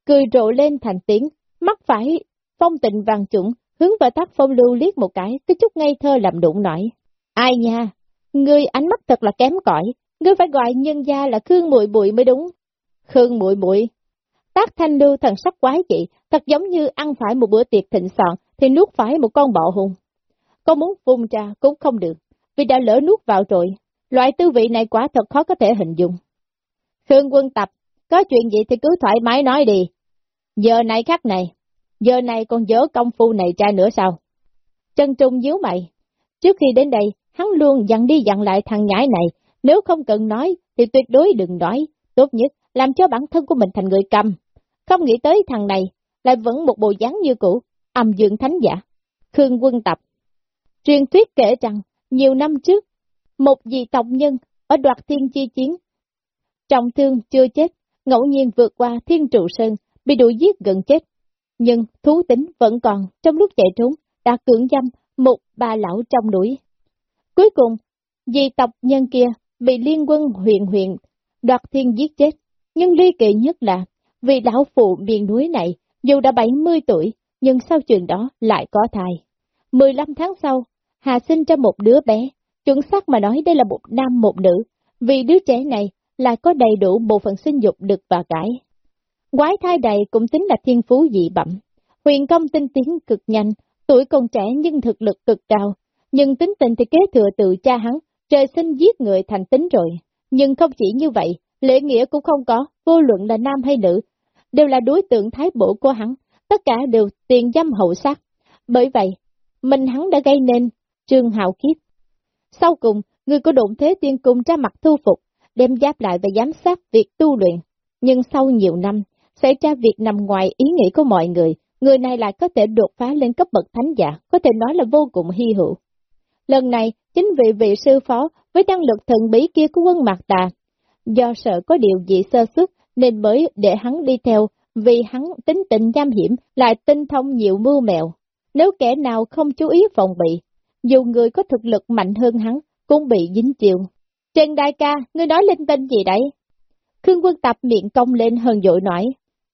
Cười rộ lên thành tiếng, mắt phải phong tịnh vàng trũng, hướng vào tác phong lưu liếc một cái, có chút ngây thơ làm đụng nổi. Ai nha, ngươi ánh mắt thật là kém cỏi, ngươi phải gọi nhân gia là Khương Mụi Bụi mới đúng. Khương Mụi Bụi. Tác thanh lưu thần sắc quái dị, thật giống như ăn phải một bữa tiệc thịnh soạn thì nuốt phải một con bọ hùng. Có muốn phun ra cũng không được, vì đã lỡ nuốt vào rồi. Loại tư vị này quả thật khó có thể hình dung. Khương quân tập, có chuyện gì thì cứ thoải mái nói đi. Giờ này khác này, giờ này còn dỡ công phu này ra nữa sao? Trân trung díu mày. Trước khi đến đây, hắn luôn dặn đi dặn lại thằng nhãi này, nếu không cần nói thì tuyệt đối đừng nói, tốt nhất làm cho bản thân của mình thành người cầm. Không nghĩ tới thằng này, lại vẫn một bộ dáng như cũ, âm dương thánh giả. Khương quân tập. Truyền thuyết kể rằng, nhiều năm trước, một vị tộc nhân ở đoạt thiên chi chiến, trọng thương chưa chết, ngẫu nhiên vượt qua thiên trụ sơn, bị đuổi giết gần chết. Nhưng thú tính vẫn còn, trong lúc chạy trốn, đã cưỡng dâm một bà lão trong đuổi. Cuối cùng, vì tộc nhân kia bị liên quân huyện huyện đoạt thiên giết chết. Nhưng ly kỳ nhất là, vì lão phụ miền núi này, dù đã 70 tuổi, nhưng sau chuyện đó lại có thai. 15 tháng sau, Hà sinh ra một đứa bé, chuẩn xác mà nói đây là một nam một nữ, vì đứa trẻ này là có đầy đủ bộ phận sinh dục được và cải. Quái thai đầy cũng tính là thiên phú dị bẩm. Huyền công tinh tiến cực nhanh, tuổi còn trẻ nhưng thực lực cực cao, nhưng tính tình thì kế thừa từ cha hắn, trời sinh giết người thành tính rồi. Nhưng không chỉ như vậy, lễ nghĩa cũng không có, vô luận là nam hay nữ, đều là đối tượng thái bổ của hắn, tất cả đều tiền dâm hậu sát. Bởi vậy, mình hắn đã gây nên trương hào kiếp. Sau cùng, người của độn thế tiên cung ra mặt thu phục, đem giáp lại và giám sát việc tu luyện. Nhưng sau nhiều năm, xảy ra việc nằm ngoài ý nghĩ của mọi người, người này lại có thể đột phá lên cấp bậc thánh giả, có thể nói là vô cùng hy hữu. Lần này, chính vị vị sư phó với năng lực thần bí kia của quân Mạc Tà, do sợ có điều gì sơ xuất nên mới để hắn đi theo, vì hắn tính tình nham hiểm, lại tinh thông nhiều mưu mẹo. Nếu kẻ nào không chú ý phòng bị, dù người có thực lực mạnh hơn hắn, cũng bị dính chiều. Trần Đại ca, ngươi nói linh tinh gì đấy? Khương quân tập miệng cong lên hơn dội nói.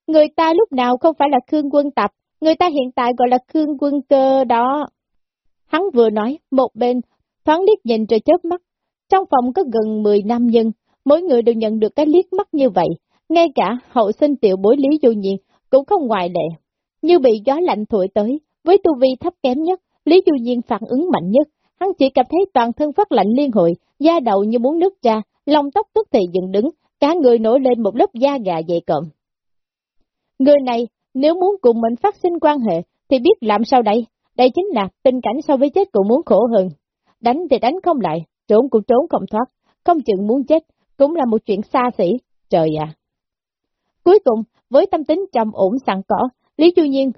Người ta lúc nào không phải là Khương quân tập, người ta hiện tại gọi là Khương quân cơ đó. Hắn vừa nói, một bên, thoáng liếc nhìn rồi chớp mắt. Trong phòng có gần 10 nam nhân, mỗi người đều nhận được cái liếc mắt như vậy. Ngay cả hậu sinh tiểu bối Lý Du Nhiên cũng không ngoại lệ. Như bị gió lạnh thổi tới, với tu vi thấp kém nhất, Lý Du Nhiên phản ứng mạnh nhất. Hắn chỉ cảm thấy toàn thân phát lạnh liên hội, da đầu như muốn nứt ra, lòng tóc tức thì dựng đứng, cả người nổi lên một lớp da gà dày cộm. Người này, nếu muốn cùng mình phát sinh quan hệ, thì biết làm sao đây? Đây chính là tình cảnh so với chết cũng muốn khổ hơn. Đánh thì đánh không lại, trốn cũng trốn không thoát, không chừng muốn chết, cũng là một chuyện xa xỉ, trời ạ. Cuối cùng, với tâm tính trầm ổn sẵn cỏ, Lý Du Nhiên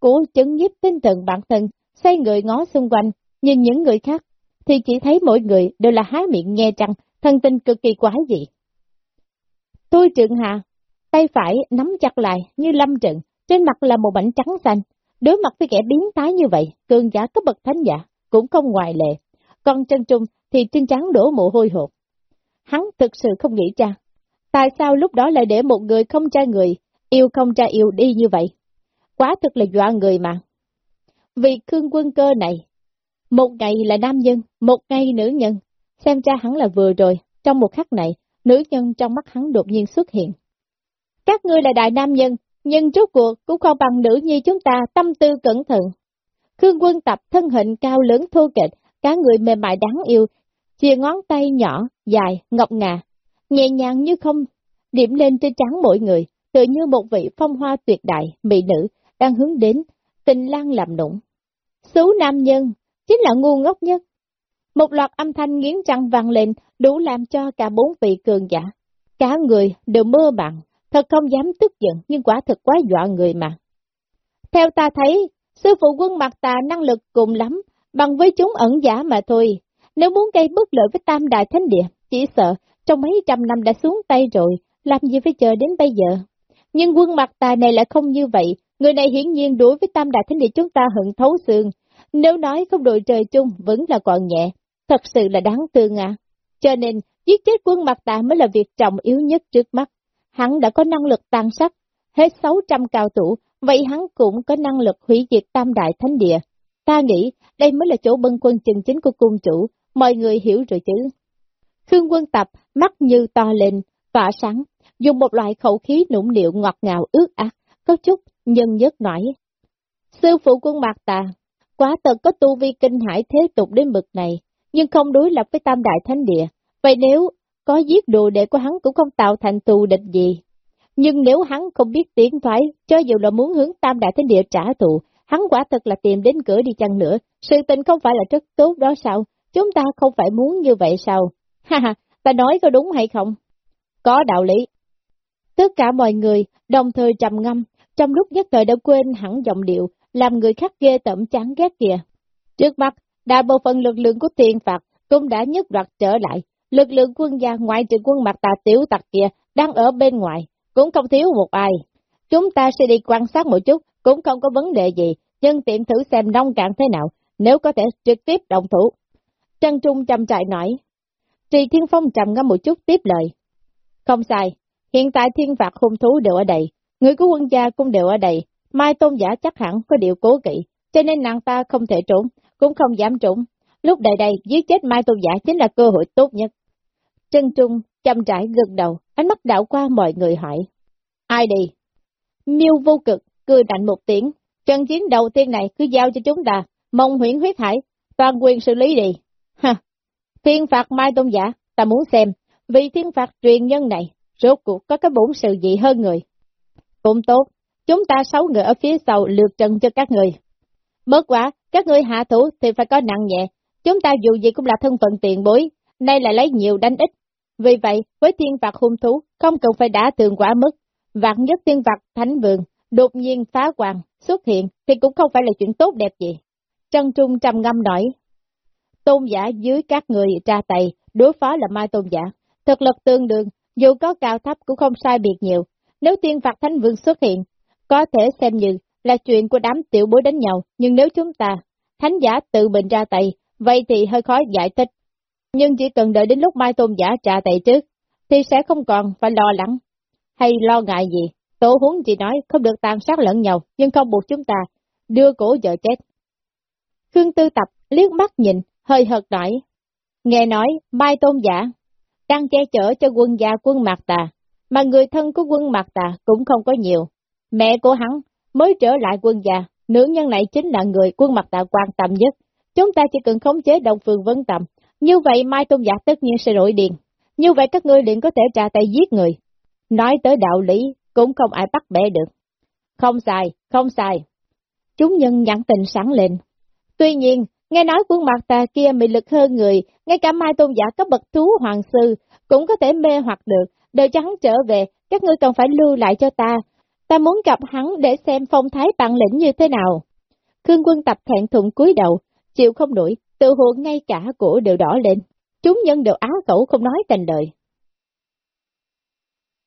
cố chứng nhiếp tinh thần bản thân, xoay người ngó xung quanh, nhìn những người khác, thì chỉ thấy mỗi người đều là há miệng nghe trăng, thân tin cực kỳ quái dị. Tôi trượng hạ, tay phải nắm chặt lại như lâm trận, trên mặt là một mảnh trắng xanh, đối mặt với kẻ biến tái như vậy, cường giả cấp bậc thánh giả, cũng không ngoài lệ. Còn chân trung thì trên trắng đổ mồ hôi hột. Hắn thực sự không nghĩ ra, tại sao lúc đó lại để một người không trai người, yêu không trai yêu đi như vậy. Quá thực là dọa người mà. Vì khương quân cơ này, một ngày là nam nhân, một ngày nữ nhân, xem ra hắn là vừa rồi, trong một khắc này, nữ nhân trong mắt hắn đột nhiên xuất hiện. Các ngươi là đại nam nhân, nhưng rốt cuộc cũng không bằng nữ nhi chúng ta tâm tư cẩn thận. Khương quân tập thân hình cao lớn thô kệch, cả người mềm mại đáng yêu, chia ngón tay nhỏ, dài, ngọc ngà, nhẹ nhàng như không, điểm lên trên trắng mỗi người, tự như một vị phong hoa tuyệt đại, mỹ nữ, đang hướng đến, tình lang làm nụng. Số nam nhân, chính là ngu ngốc nhất. Một loạt âm thanh nghiến răng vang lên, đủ làm cho cả bốn vị cường giả. Cả người đều mơ màng, thật không dám tức giận, nhưng quả thực quá dọa người mà. Theo ta thấy, sư phụ quân mặt tà năng lực cùng lắm, bằng với chúng ẩn giả mà thôi. Nếu muốn gây bất lợi với tam đại thánh địa, chỉ sợ trong mấy trăm năm đã xuống tay rồi, làm gì phải chờ đến bây giờ. Nhưng quân mặt tà này lại không như vậy, người này hiển nhiên đối với tam đại thánh địa chúng ta hận thấu xương. Nếu nói không đội trời chung vẫn là còn nhẹ, thật sự là đáng thương à. Cho nên, giết chết quân mặt tà mới là việc trọng yếu nhất trước mắt. Hắn đã có năng lực tàn sát, hết 600 cao thủ, vậy hắn cũng có năng lực hủy diệt tam đại thánh địa. Ta nghĩ đây mới là chỗ bân quân chân chính của cung chủ, mọi người hiểu rồi chứ. Khương quân tập, mắt như to lên, tỏa sáng, dùng một loại khẩu khí nũng liệu ngọt ngào ướt ác, có chút nhân nhất nói. Sư phụ quân mạc tà, quá thật có tu vi kinh hải thế tục đến mực này, nhưng không đối lập với tam đại thánh địa. Vậy nếu có giết đồ đệ của hắn cũng không tạo thành tù địch gì. Nhưng nếu hắn không biết tiếng thoái, cho dù là muốn hướng tam đại thánh địa trả thù, hắn quả thật là tìm đến cửa đi chăng nữa, sự tình không phải là rất tốt đó sao, chúng ta không phải muốn như vậy sao? Ha ha, ta nói có đúng hay không? Có đạo lý. Tất cả mọi người đồng thời trầm ngâm, trong lúc nhất thời đã quên hẳn giọng điệu, làm người khác ghê tẩm chán ghét kìa. Trước mắt, đại bộ phận lực lượng của tiền phạt cũng đã nhất đoạt trở lại, lực lượng quân gia ngoại trừ quân mặt tà tiểu tặc kia đang ở bên ngoài, cũng không thiếu một ai. Chúng ta sẽ đi quan sát một chút, cũng không có vấn đề gì, nhưng tiện thử xem nông cạn thế nào, nếu có thể trực tiếp động thủ. Trân Trung trầm trại nói. Trì Thiên Phong trầm ngâm một chút tiếp lời. Không sai, hiện tại thiên phạt hung thú đều ở đây, người của quân gia cũng đều ở đây, Mai Tôn giả chắc hẳn có điều cố kỵ, cho nên nàng ta không thể trốn, cũng không dám trốn. Lúc đây đây, giết chết Mai Tôn giả chính là cơ hội tốt nhất. Trân Trung chăm trải gật đầu, ánh mắt đảo qua mọi người hỏi. Ai đi? Miêu vô cực, cười lạnh một tiếng. Trận chiến đầu tiên này cứ giao cho chúng ta, mong Huyễn huyết hải, toàn quyền xử lý đi. Ha! Thiên phạt Mai Tôn giả, ta muốn xem, vì thiên phạt truyền nhân này, rốt cuộc có cái bổn sự gì hơn người. Cũng tốt, chúng ta sáu người ở phía sau lượt trần cho các người. Mất quá, các người hạ thủ thì phải có nặng nhẹ, chúng ta dù gì cũng là thân phận tiền bối, nay lại lấy nhiều đánh ít. Vì vậy, với thiên phạt hung thú, không cần phải đả tường quả mức, vạn nhất thiên phạt thánh vườn, đột nhiên phá hoàng, xuất hiện thì cũng không phải là chuyện tốt đẹp gì. Trân Trung trầm ngâm nói, tôn giả dưới các người tra tay, đối phó là mai tôn giả, thực lực tương đương, dù có cao thấp cũng không sai biệt nhiều. Nếu tiên phạt thánh vương xuất hiện, có thể xem như là chuyện của đám tiểu bối đánh nhau, nhưng nếu chúng ta, thánh giả tự mình ra tay, vậy thì hơi khó giải thích. Nhưng chỉ cần đợi đến lúc Mai Tôn giả trả tay trước, thì sẽ không còn phải lo lắng, hay lo ngại gì. Tổ huống chỉ nói không được tàn sát lẫn nhau, nhưng không buộc chúng ta đưa cổ vợ chết. Khương Tư Tập liếc mắt nhìn, hơi hợt nói. Nghe nói, Mai Tôn giả đang che chở cho quân gia quân Mạc Tà, mà người thân của quân Mạc Tà cũng không có nhiều. Mẹ của hắn mới trở lại quân gia, nữ nhân này chính là người quân Mạc Tà quan tâm nhất. Chúng ta chỉ cần khống chế đồng phương vấn tầm, như vậy Mai Tôn Giả tất nhiên sẽ nổi điền. như vậy các ngươi liền có thể trả tay giết người. Nói tới đạo lý, cũng không ai bắt bẻ được. Không sai, không sai. Chúng nhân nhắn tình sẵn lên. Tuy nhiên, nghe nói quân mặt tà kia mị lực hơn người, ngay cả mai tôn giả cấp bậc thú hoàng sư cũng có thể mê hoặc được, đợi cho hắn trở về, các ngươi cần phải lưu lại cho ta. Ta muốn gặp hắn để xem phong thái bản lĩnh như thế nào. Khương quân tập thẹn thùng cúi đầu, chịu không nổi, tự hồ ngay cả cổ đều đỏ lên. Chúng nhân đều áo cẩu không nói thành lời.